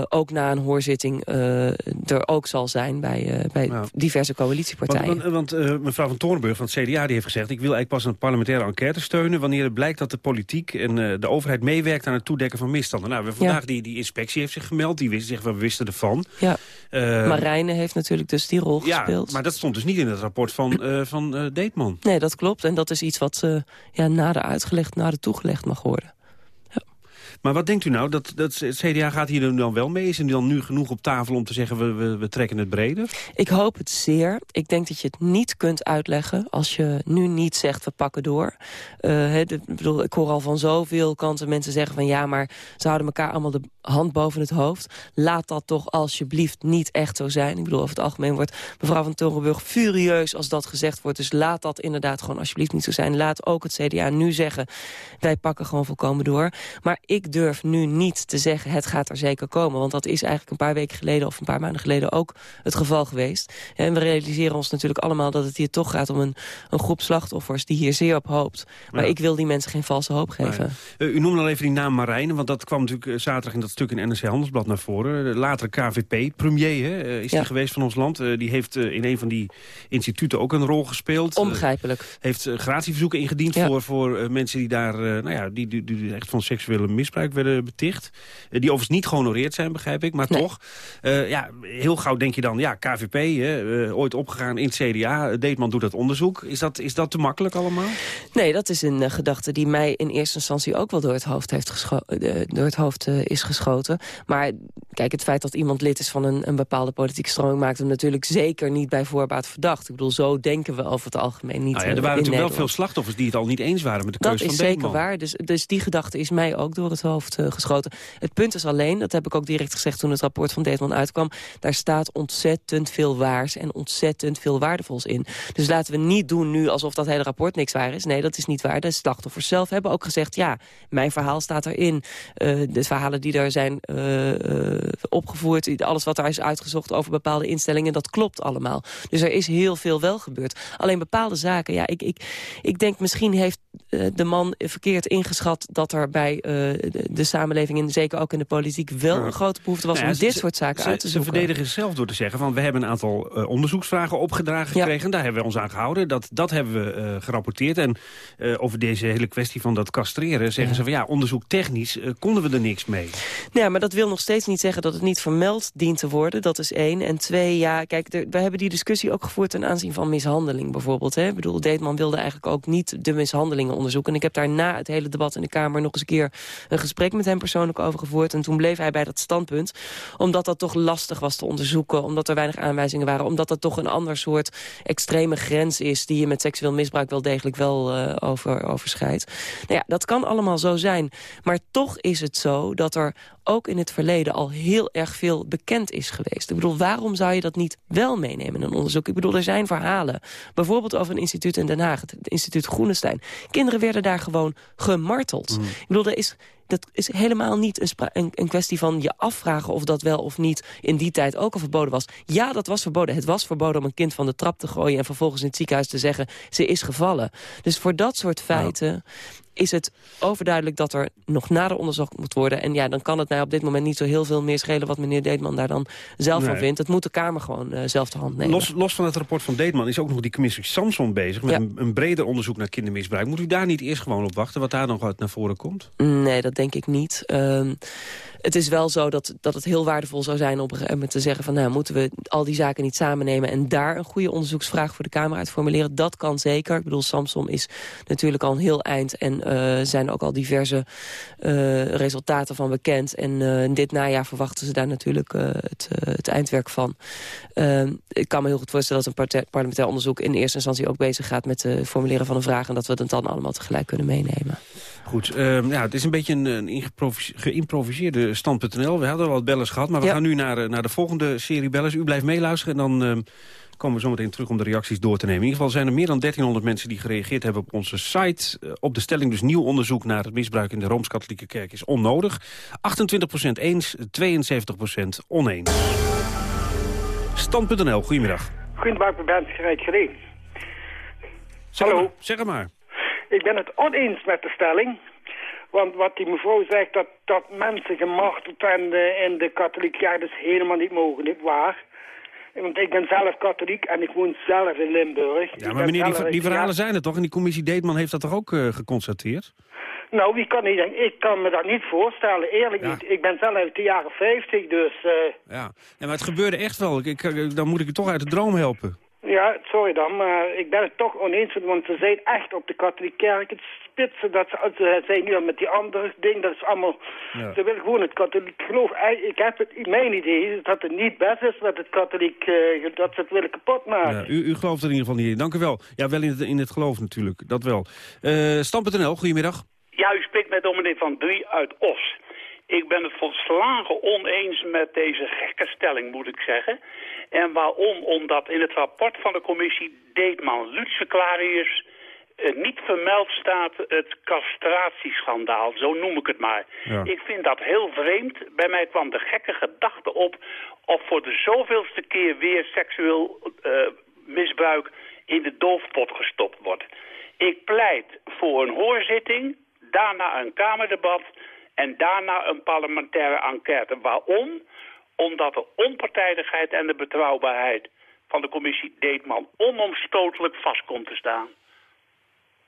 ook na een hoorzitting er ook zal zijn bij, bij diverse coalitiepartijen. Want, want, mevrouw van Toornburg van het CDA die heeft gezegd... ik wil eigenlijk pas een parlementaire enquête steunen... wanneer het blijkt dat de politiek en de overheid meewerkt... aan het toedekken van misstanden. Nou, we vandaag die, die inspectie heeft zich gemeld. Die wist, zegt, we wisten ervan. Ja. Marijne heeft natuurlijk dus die rol ja, gespeeld. maar dat stond dus niet in het rapport van, eh van eh, Deetman. Nee, dat klopt. En dat is iets wat ja, nader uitgelegd, nader toegelegd mag worden. Maar wat denkt u nou? Dat, dat het CDA gaat hier dan wel mee? Is er dan nu genoeg op tafel om te zeggen... we, we, we trekken het breder? Ik hoop het zeer. Ik denk dat je het niet kunt uitleggen als je nu niet zegt we pakken door. Eh, bedoel, ik hoor al van zoveel kanten mensen zeggen van ja, maar ze houden elkaar allemaal de hand boven het hoofd. Laat dat toch alsjeblieft niet echt zo zijn. Ik bedoel, over het algemeen wordt mevrouw van Torenburg furieus als dat gezegd wordt. Dus laat dat inderdaad gewoon alsjeblieft niet zo zijn. Laat ook het CDA nu zeggen, wij pakken gewoon volkomen door. Maar ik durf nu niet te zeggen, het gaat er zeker komen. Want dat is eigenlijk een paar weken geleden of een paar maanden geleden ook het geval geweest. En we realiseren ons natuurlijk allemaal dat het hier toch gaat om een, een groep slachtoffers die hier zeer op hoopt. Maar Ja. ik wil die mensen geen valse hoop geven. Eh, u noemde al even die naam Marijne, want dat kwam natuurlijk eh, zaterdag in dat stuk in NRC Handelsblad naar voren. De latere KVP-premier hè, eh, is Ja. die geweest van ons land. Die heeft in een van die instituten ook een rol gespeeld. Onbegrijpelijk. Heeft gratieverzoeken ingediend voor, voor mensen die daar nou ja, die, die, die echt van seksuele misbruik werden beticht. Eh, die overigens niet gehonoreerd zijn, begrijp ik, maar toch. Eh, ja, heel gauw denk je dan, ja, KVP, hè, eh, ooit opgegaan in het CDA. Deetman doet dat onderzoek. Is dat, is dat te makkelijk allemaal? Nee, dat is een gedachte die mij in eerste instantie ook wel door het hoofd, heeft door het hoofd is geschoten. Maar kijk, het feit dat iemand lid is van een, een bepaalde politieke stroming... maakt hem natuurlijk zeker niet bij voorbaat verdacht. Ik bedoel, zo denken we over het algemeen niet Nou ja, er waren natuurlijk wel veel slachtoffers die het al niet eens waren met de Dat keuze is van zeker Deetman. waar. Dus, dus die gedachte is mij ook door het hoofd eh, geschoten. Het punt is alleen, dat heb ik ook direct gezegd toen het rapport van Deetman uitkwam... daar staat ontzettend veel waars en ontzettend veel waardevols in. Dus laten we niet doen nu alsof dat hele rapport niks waar is. Nee, dat is niet waar. De slachtoffers zelf hebben ook gezegd... ja, mijn verhaal staat erin. Eh, de verhalen die daar zijn eh, opgevoerd... alles wat daar is uitgezocht over bepaalde instellingen... dat klopt allemaal. Dus er is heel veel wel gebeurd. Alleen bepaalde zaken, ja, ik, ik, ik denk misschien heeft de man verkeerd ingeschat... dat er bij de, de samenleving, en zeker ook in de politiek... wel een grote behoefte was Nou ja, om dit ze- soort zaken ze, uit te Ze zoeken. verdedigen zichzelf door te zeggen van we hebben een aantal eh, onderzoeksvragen opgedragen gekregen. En daar hebben we ons aan gehouden. Dat, dat hebben we eh, gerapporteerd. En eh, over deze hele kwestie van dat castreren zeggen ze van ja, onderzoek technisch konden we er niks mee. Ja, maar dat wil nog steeds niet zeggen dat het niet vermeld dient te worden. Dat is één. En twee, ja, kijk, er- we hebben die discussie ook gevoerd ten aanzien van mishandeling bijvoorbeeld. Hè? Ik bedoel, Deetman wilde eigenlijk ook niet de mishandelingen onderzoeken. En ik heb daar na het hele debat in de Kamer nog eens een keer een gesprek met hem persoonlijk over gevoerd. En toen bleef hij bij dat standpunt. Omdat dat toch lastig was te onderzoeken. Omdat er weinig aanwijzingen waren. Omdat dat toch een ander soort extreme grens is... die je met seksueel misbruik wel degelijk wel eh, over, overschrijdt. Nou ja, dat kan allemaal zo zijn. Maar toch is het zo dat er ook in het verleden al heel erg veel bekend is geweest. Ik bedoel, waarom zou je dat niet wel meenemen in een onderzoek? Ik bedoel, er zijn verhalen. Bijvoorbeeld over een instituut in Den Haag, het instituut Groenestein. Kinderen werden daar gewoon gemarteld. Ik bedoel, er is... Dat is helemaal niet een, een, een kwestie van je afvragen of dat wel of niet in die tijd ook al verboden was. Ja, dat was verboden. Het was verboden om een kind van de trap te gooien en vervolgens in het ziekenhuis te zeggen ze is gevallen. Dus voor dat soort feiten is het overduidelijk dat er nog nader onderzocht moet worden. En ja, dan kan het mij op dit moment niet zo heel veel meer schelen... wat meneer Deetman daar dan zelf van Nee. vindt. Het moet de Kamer gewoon eh, zelf de hand nemen. Los, los van het rapport van Deetman is ook nog die commissie Samson bezig... met Ja. een, een breder onderzoek naar kindermisbruik. Moet u daar niet eerst gewoon op wachten wat daar nog uit naar voren komt? Nee, dat denk ik niet. Ehm, het is wel zo dat, dat het heel waardevol zou zijn om te zeggen van nou moeten we al die zaken niet samennemen en daar een goede onderzoeksvraag voor de Kamer uit formuleren. Dat kan zeker. Ik bedoel, Samsom is natuurlijk al een heel eind en eh, zijn ook al diverse eh, resultaten van bekend. En eh, dit najaar verwachten ze daar natuurlijk het, het eindwerk van. Ehm, ik kan me heel goed voorstellen dat een parlementair onderzoek in eerste instantie ook bezig gaat met het formuleren van een vraag en dat we het dan allemaal tegelijk kunnen meenemen. Goed, ehm, ja, het is een beetje een, een geïmproviseerde stand.nl. We hadden al wat bellers gehad, maar we Ja. gaan nu naar, naar de volgende serie bellers. U blijft meeluisteren en dan ehm, komen we zometeen terug om de reacties door te nemen. In ieder geval zijn er meer dan 1300 mensen die gereageerd hebben op onze site. Eh, op de stelling dus nieuw onderzoek naar het misbruik in de Rooms-Katholieke Kerk is onnodig. 28% eens, 72% oneens. Stand.nl, goedemiddag. Goedemiddag, ik ben Gerrit. Zeg Hallo. Maar, zeg het maar. Ik ben het oneens met de stelling. Want wat die mevrouw zegt, dat, dat mensen gemarteld werden in de katholieke kerk, dat is helemaal niet mogelijk waar. Want ik ben zelf katholiek en ik woon zelf in Limburg. Ja, maar meneer, die, die verhalen zijn er toch? En die commissie Deetman heeft dat toch ook uh, geconstateerd? Nou, wie kan niet denken? Ik kan me dat niet voorstellen, eerlijk ja. niet. Ik ben zelf uit de jaren 50, dus... Uh... Ja. ja, maar het gebeurde echt wel. Ik, ik, dan moet ik je toch uit de droom helpen. Ja, sorry dan, maar ik ben het toch oneens, want ze zijn echt op de katholieke kerk het spitsen. Dat ze, ze zijn nu al met die andere dingen, dat is allemaal... Ja. Ze willen gewoon het katholiek geloof. Ik heb het, mijn idee is dat het niet best is met het katholiek, uh, dat ze het willen kapot maken. Ja, u, u gelooft er in ieder geval niet in. Dank u wel. Ja, wel in het, in het geloof natuurlijk, dat wel. Uh, Stam.nl, goedemiddag. Ja, u spreekt met dominee van Drie uit Os. Ik ben het volslagen oneens met deze gekke stelling, moet ik zeggen. En waarom? Omdat in het rapport van de commissie Deetman-Lutz-Verklaring uh, niet vermeld staat het castratieschandaal, zo noem ik het maar. Ja. Ik vind dat heel vreemd. Bij mij kwam de gekke gedachte op of voor de zoveelste keer weer seksueel uh, misbruik in de doofpot gestopt wordt. Ik pleit voor een hoorzitting, daarna een kamerdebat en daarna een parlementaire enquête. Waarom? Omdat de onpartijdigheid en de betrouwbaarheid van de commissie Deetman onomstotelijk vast komt te staan.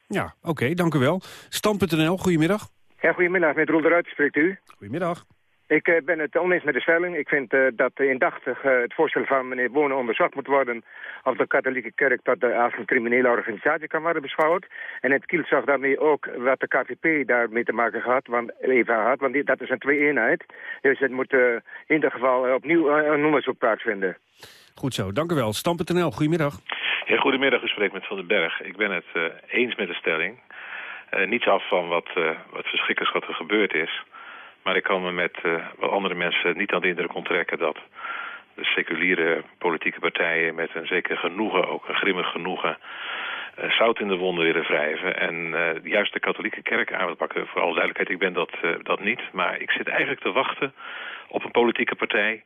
Ja, oké, okay, dank u wel. Stam.nl, goedemiddag. Ja, goedemiddag, met Roel de spreekt u. Goedemiddag. Ik uh, ben het oneens met de stelling. Ik vind uh, dat indachtig uh, het voorstel van meneer Bonen onderzocht moet worden... of de katholieke kerk tot de, als een criminele organisatie kan worden beschouwd. En het kielt zag daarmee ook wat de KVP daarmee te maken gehad, want, even had. Want die, dat is een twee-eenheid. Dus het moet in ieder geval opnieuw een onderzoek plaatsvinden. Goed zo, dank u wel. Stam.nl, goedemiddag. Ja, goedemiddag, u spreekt met Van den Berg. Ik ben het uh, eens met de stelling. Uh, niets af van wat, uh, wat verschrikkelijks wat er gebeurd is. Maar ik kan me met wat andere mensen niet aan de indruk onttrekken... dat de seculiere politieke partijen met een zeker genoegen, ook een grimmig genoegen... zout in de wonden willen wrijven en juist de katholieke kerk aan te pakken. Voor alle duidelijkheid, ik ben dat, dat niet. Maar ik zit eigenlijk te wachten op een politieke partij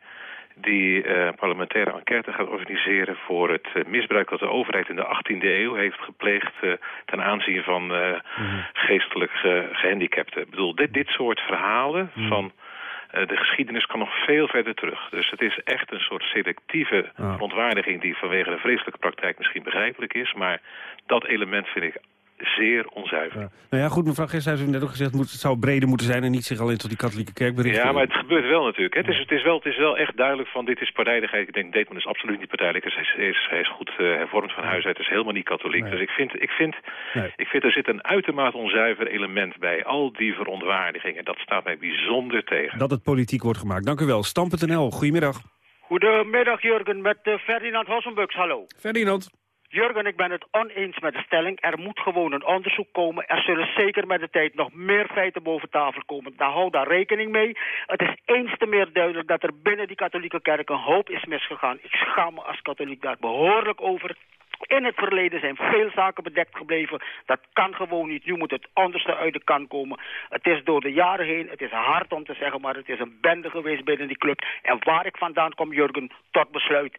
die uh, parlementaire enquête gaat organiseren voor het uh, misbruik dat de overheid in de 18e eeuw heeft gepleegd uh, ten aanzien van mm -hmm. geestelijk ge gehandicapten. Ik bedoel, dit, dit soort verhalen mm -hmm. van de geschiedenis kan nog veel verder terug. Dus het is echt een soort selectieve verontwaardiging die vanwege de vreselijke praktijk misschien begrijpelijk is, maar dat element vind ik zeer onzuiver. Ja. Nou ja, goed, mevrouw Gisthuis heeft net ook gezegd... het zou breder moeten zijn en niet zich alleen tot die katholieke kerk berichten. Ja, maar het gebeurt wel natuurlijk. Het is, het is, wel, het is wel echt duidelijk van dit is partijdigheid. Ik denk, Deetman is absoluut niet partijdig. Hij is, hij is, hij is goed uh, hervormd van huis uit. Het is helemaal niet katholiek. Nee. Dus ik vind, ik, vind, nee. ik vind, er zit een uitermate onzuiver element bij. Al die verontwaardigingen, dat staat mij bijzonder tegen. Dat het politiek wordt gemaakt. Dank u wel. Stam.nl, goedemiddag. Goedemiddag Jurgen, met uh, Ferdinand Hossenbux, hallo. Ferdinand. Jurgen, ik ben het oneens met de stelling. Er moet gewoon een onderzoek komen. Er zullen zeker met de tijd nog meer feiten boven tafel komen. Daar hou daar rekening mee. Het is eens te meer duidelijk dat er binnen die katholieke kerk een hoop is misgegaan. Ik schaam me als katholiek daar behoorlijk over. In het verleden zijn veel zaken bedekt gebleven. Dat kan gewoon niet. Nu moet het onderste uit de kan komen. Het is door de jaren heen, het is hard om te zeggen, maar het is een bende geweest binnen die club. En waar ik vandaan kom, Jurgen, tot besluit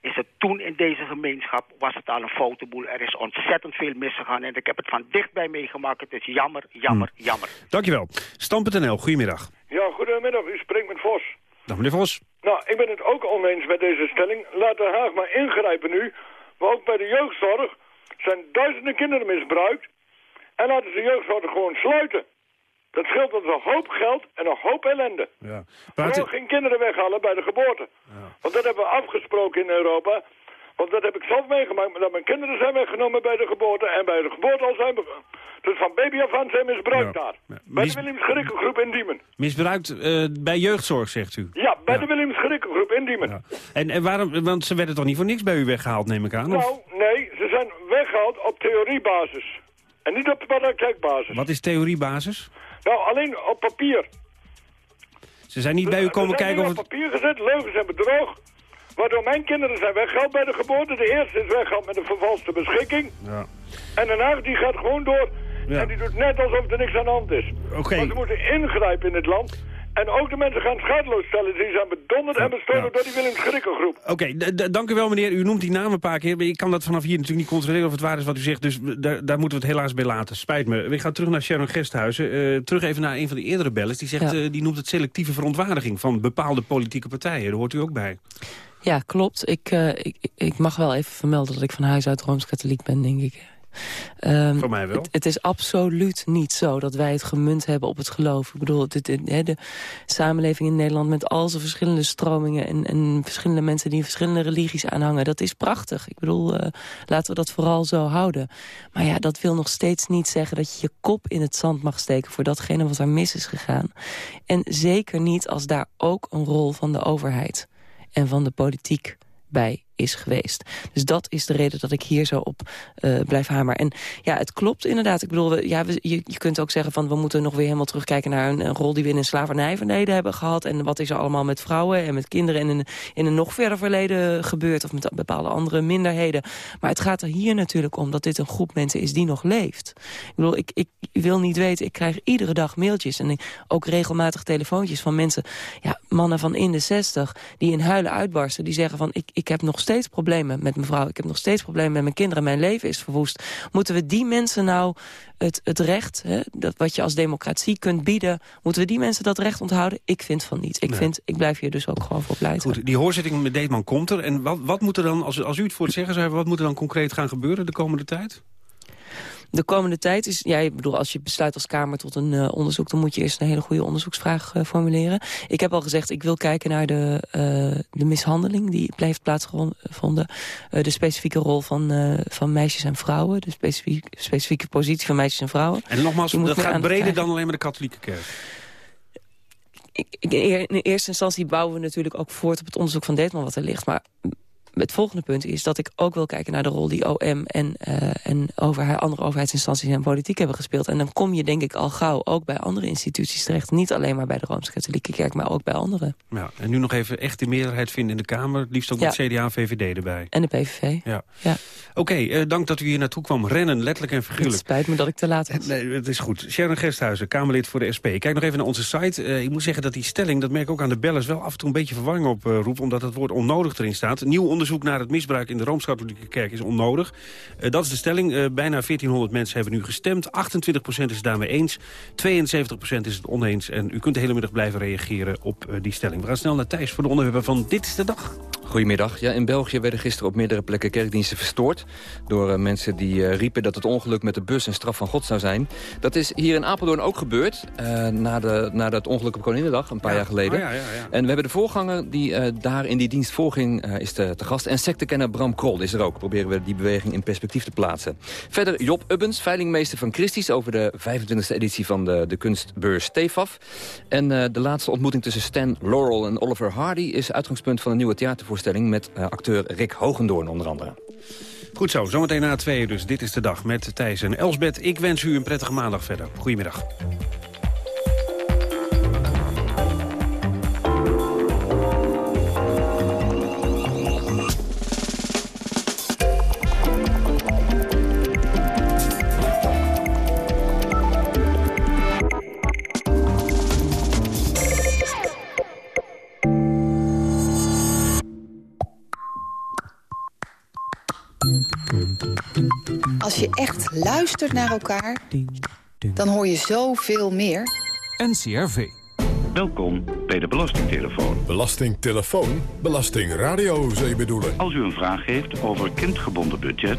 is het toen in deze gemeenschap, was het al een foute boel. Er is ontzettend veel misgegaan en ik heb het van dichtbij meegemaakt. Het is jammer, jammer, hmm. jammer. Dankjewel. Stam.nl, goedemiddag. Ja, goedemiddag. U spreekt met Vos. Dag meneer Vos. Nou, ik ben het ook oneens met deze stelling. Laat de Haag maar ingrijpen nu. Maar ook bij de jeugdzorg zijn duizenden kinderen misbruikt. En laten ze de jeugdzorg gewoon sluiten. Dat scheelt ons een hoop geld en een hoop ellende. Ja. Vooral geen kinderen weghalen bij de geboorte. Ja. Want dat hebben we afgesproken in Europa. Want dat heb ik zelf meegemaakt. Dat mijn kinderen zijn weggenomen bij de geboorte. En bij de geboorte al zijn... Dus van baby af aan zijn misbruikt ja. daar. Ja. Bij Mis... de Willems Gerikkengroep in Diemen. Misbruikt uh, bij jeugdzorg, zegt u? Ja, bij de Willems Gerikkengroep in Diemen. En, en waarom... Want ze werden toch niet voor niks bij u weggehaald, neem ik aan? Nou, nee. Ze zijn weggehaald op theoriebasis. En niet op praktijkbasis. Wat is theoriebasis? Nou, alleen op papier. Ze zijn niet bij u komen zijn kijken of dingen het... op papier gezet, leugens en bedrog. Waardoor mijn kinderen zijn weggehaald bij de geboorte. De eerste is weggehaald met een vervalste beschikking. Ja. En daarna die gaat gewoon door. Ja. En die doet net alsof er niks aan de hand is. Oké. Maar ze moeten ingrijpen in het land. En ook de mensen gaan schadeloos stellen. Die zijn bedonderd en bestolen door die Willem Schrikkelgroep. Oké, dank u wel meneer. U noemt die namen een paar keer. maar Ik kan dat vanaf hier natuurlijk niet controleren of het waar is wat u zegt. Dus daar, daar moeten we het helaas bij laten. Spijt me. We gaan terug naar Sharon Gesthuizen. Eh, terug even naar een van de eerdere bellers. Die, zegt, Ja. eh, die noemt het selectieve verontwaardiging van bepaalde politieke partijen. Daar hoort u ook bij. Ja, klopt. Ik, eh, ik, ik mag wel even vermelden dat ik van huis uit Rooms-Katholiek ben, denk ik. Ehm, Voor mij wel. Het, het is absoluut niet zo dat wij het gemunt hebben op het geloof. Ik bedoel, dit, dit- hè, de samenleving in Nederland met al zijn verschillende stromingen... En, en verschillende mensen die verschillende religies aanhangen, dat is prachtig. Ik bedoel, eh, laten we dat vooral zo houden. Maar ja, dat wil nog steeds niet zeggen dat je je kop in het zand mag steken... voor datgene wat er mis is gegaan. En zeker niet als daar ook een rol van de overheid en van de politiek bij is geweest. Dus dat is de reden dat ik hier zo op eh, blijf hameren. En ja, het klopt inderdaad. Ik bedoel, ja, je, je kunt ook zeggen van we moeten nog weer helemaal terugkijken naar een, rol die we in een slavernijverleden hebben gehad. En wat is er allemaal met vrouwen en met kinderen in een, in een nog verder verleden gebeurd. Of met bepaalde andere minderheden. Maar het gaat er hier natuurlijk om dat dit een groep mensen is die nog leeft. Ik bedoel, ik, ik wil niet weten, ik krijg iedere dag mailtjes en ook regelmatig telefoontjes van mensen, ja, mannen van in de zestig, die in huilen uitbarsten. Die zeggen van, ik, ik heb nog steeds problemen met mijn vrouw, ik heb nog steeds problemen met mijn kinderen, mijn leven is verwoest. Moeten we die mensen nou het, het recht, hè, dat wat je als democratie kunt bieden, moeten we die mensen dat recht onthouden? Ik vind van niet. Ik, Nee. vind, ik blijf hier dus ook gewoon voor pleiten. Goed, die hoorzitting met Deetman komt er. En wat, wat moet er dan, als, als u het voor het zeggen zou hebben... wat moet er dan concreet gaan gebeuren de komende tijd? De komende tijd is, ja, ik bedoel, als je besluit als Kamer tot een eh, onderzoek... dan moet je eerst een hele goede onderzoeksvraag eh, formuleren. Ik heb al gezegd, ik wil kijken naar de, eh, de mishandeling die heeft plaatsgevonden. de specifieke rol van, van meisjes en vrouwen. De specifieke, specifieke positie van meisjes en vrouwen. En nogmaals, dat gaat breder krijgen. dan alleen maar de katholieke kerk. in eerste instantie bouwen we natuurlijk ook voort op het onderzoek van Deetman wat er ligt. Maar het volgende punt is dat ik ook wil kijken naar de rol die OM en, eh, en over, andere overheidsinstanties en politiek hebben gespeeld. En dan kom je denk ik al gauw ook bij andere instituties terecht. Niet alleen maar bij de Rooms-Katholieke Kerk, maar ook bij andere. Ja, en nu nog even echt de meerderheid vinden in de Kamer. het Liefst ook Ja. met CDA en VVD erbij. En de PVV. Ja. Ja. Oké, eh, dank dat u hier naartoe kwam rennen, letterlijk en Het figuurlijk. spijt me dat ik te laat was. Nee, het is goed. Sharon Gesthuizen, Kamerlid voor de SP. Kijk nog even naar onze site. Eh, ik moet zeggen dat die stelling, dat merk ik ook aan de bellers... wel af en toe een beetje verwarring oproept, omdat het woord onnodig erin staat. Nieuw onderzoek naar het misbruik in de Rooms-Katholieke Kerk is onnodig. Eh, dat is de stelling. Eh, bijna 1400 mensen hebben nu gestemd. 28% is het daarmee eens. 72% is het oneens. En u kunt de hele middag blijven reageren op eh, die stelling. We gaan snel naar Thijs voor de onderwerpen van Dit is de Dag. Goedemiddag. Ja, in België werden gisteren op meerdere plekken kerkdiensten verstoord... door mensen die riepen dat het ongeluk met de bus een straf van God zou zijn. Dat is hier in Apeldoorn ook gebeurd, na, de, na dat ongeluk op Koninginnedag, een paar jaar geleden. Oh, ja, ja, ja. En we hebben de voorganger die daar in die dienst voorging, is te, te gast. En sectekenner Bram Krol is er ook. Proberen we die beweging in perspectief te plaatsen. Verder Job Ubbens, veilingmeester van Christies... over de 25e editie van de, de kunstbeurs TEFAF. En eh, de laatste ontmoeting tussen Stan Laurel en Oliver Hardy... is uitgangspunt van een nieuwe theatervoorstelling... met eh, acteur Rick Hogendoorn onder andere. Goed zo, zometeen na tweeën dus. Dit is de dag met Thijs en Elsbeth. Ik wens u een prettige maandag verder. Goedemiddag. Als je echt luistert naar elkaar, dan hoor je zoveel meer. NCRV. Welkom bij de Belastingtelefoon. Belastingtelefoon? Belastingradio, zou je bedoelen? Als u een vraag heeft over kindgebonden budget...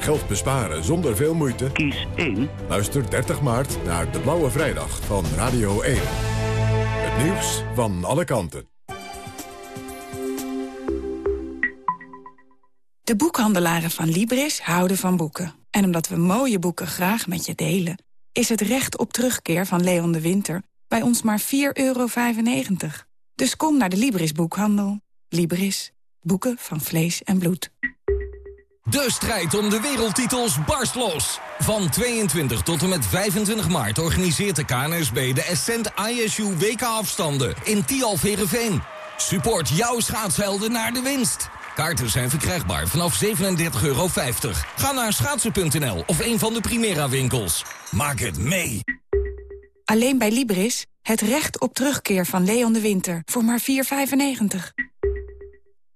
Geld besparen zonder veel moeite? Kies 1. Luister 30 maart naar De Blauwe Vrijdag van Radio 1. Het nieuws van alle kanten. De boekhandelaren van Libris houden van boeken. En omdat we mooie boeken graag met je delen... is het recht op terugkeer van Leon de Winter bij ons maar 4,95 euro. Dus kom naar de Libris-boekhandel. Libris. Boeken van vlees en bloed. De strijd om de wereldtitels barst los. Van 22 tot en met 25 maart organiseert de KNSB de Ascent ISU WK-afstanden in Tialf Herenveen. Support jouw schaatshelden naar de winst. Kaarten zijn verkrijgbaar vanaf 37,50 euro. Ga naar schaatsen.nl of een van de Primera winkels. Maak het mee. Alleen bij Libris. Het recht op terugkeer van Leon de Winter. Voor maar 4,95.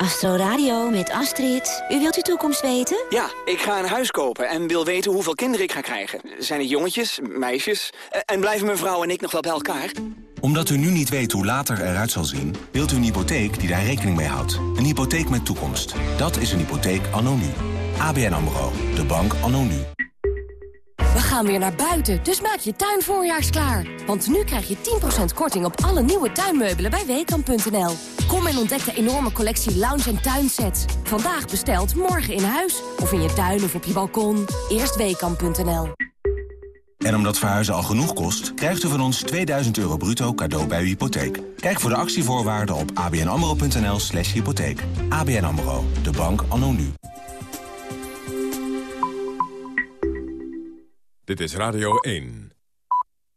Astro Radio met Astrid. U wilt uw toekomst weten? Ja, ik ga een huis kopen en wil weten hoeveel kinderen ik ga krijgen. Zijn het jongetjes, meisjes? En blijven mijn vrouw en ik nog wel bij elkaar? Omdat u nu niet weet hoe later eruit zal zien... wilt u een hypotheek die daar rekening mee houdt. Een hypotheek met toekomst. Dat is een hypotheek anno nu. ABN AMRO. De bank anno nu. We gaan weer naar buiten, dus maak je tuin voorjaarsklaar. Want nu krijg je 10% korting op alle nieuwe tuinmeubelen bij Weekamp.nl. Kom en ontdek de enorme collectie lounge- en tuinsets. Vandaag besteld, morgen in huis. Of in je tuin of op je balkon. Eerst Weekamp.nl. En omdat verhuizen al genoeg kost... krijgt u van ons 2000 euro bruto cadeau bij uw hypotheek. Kijk voor de actievoorwaarden op abnamro.nl slash hypotheek. ABN AMRO, de bank anno nu. Dit is Radio 1.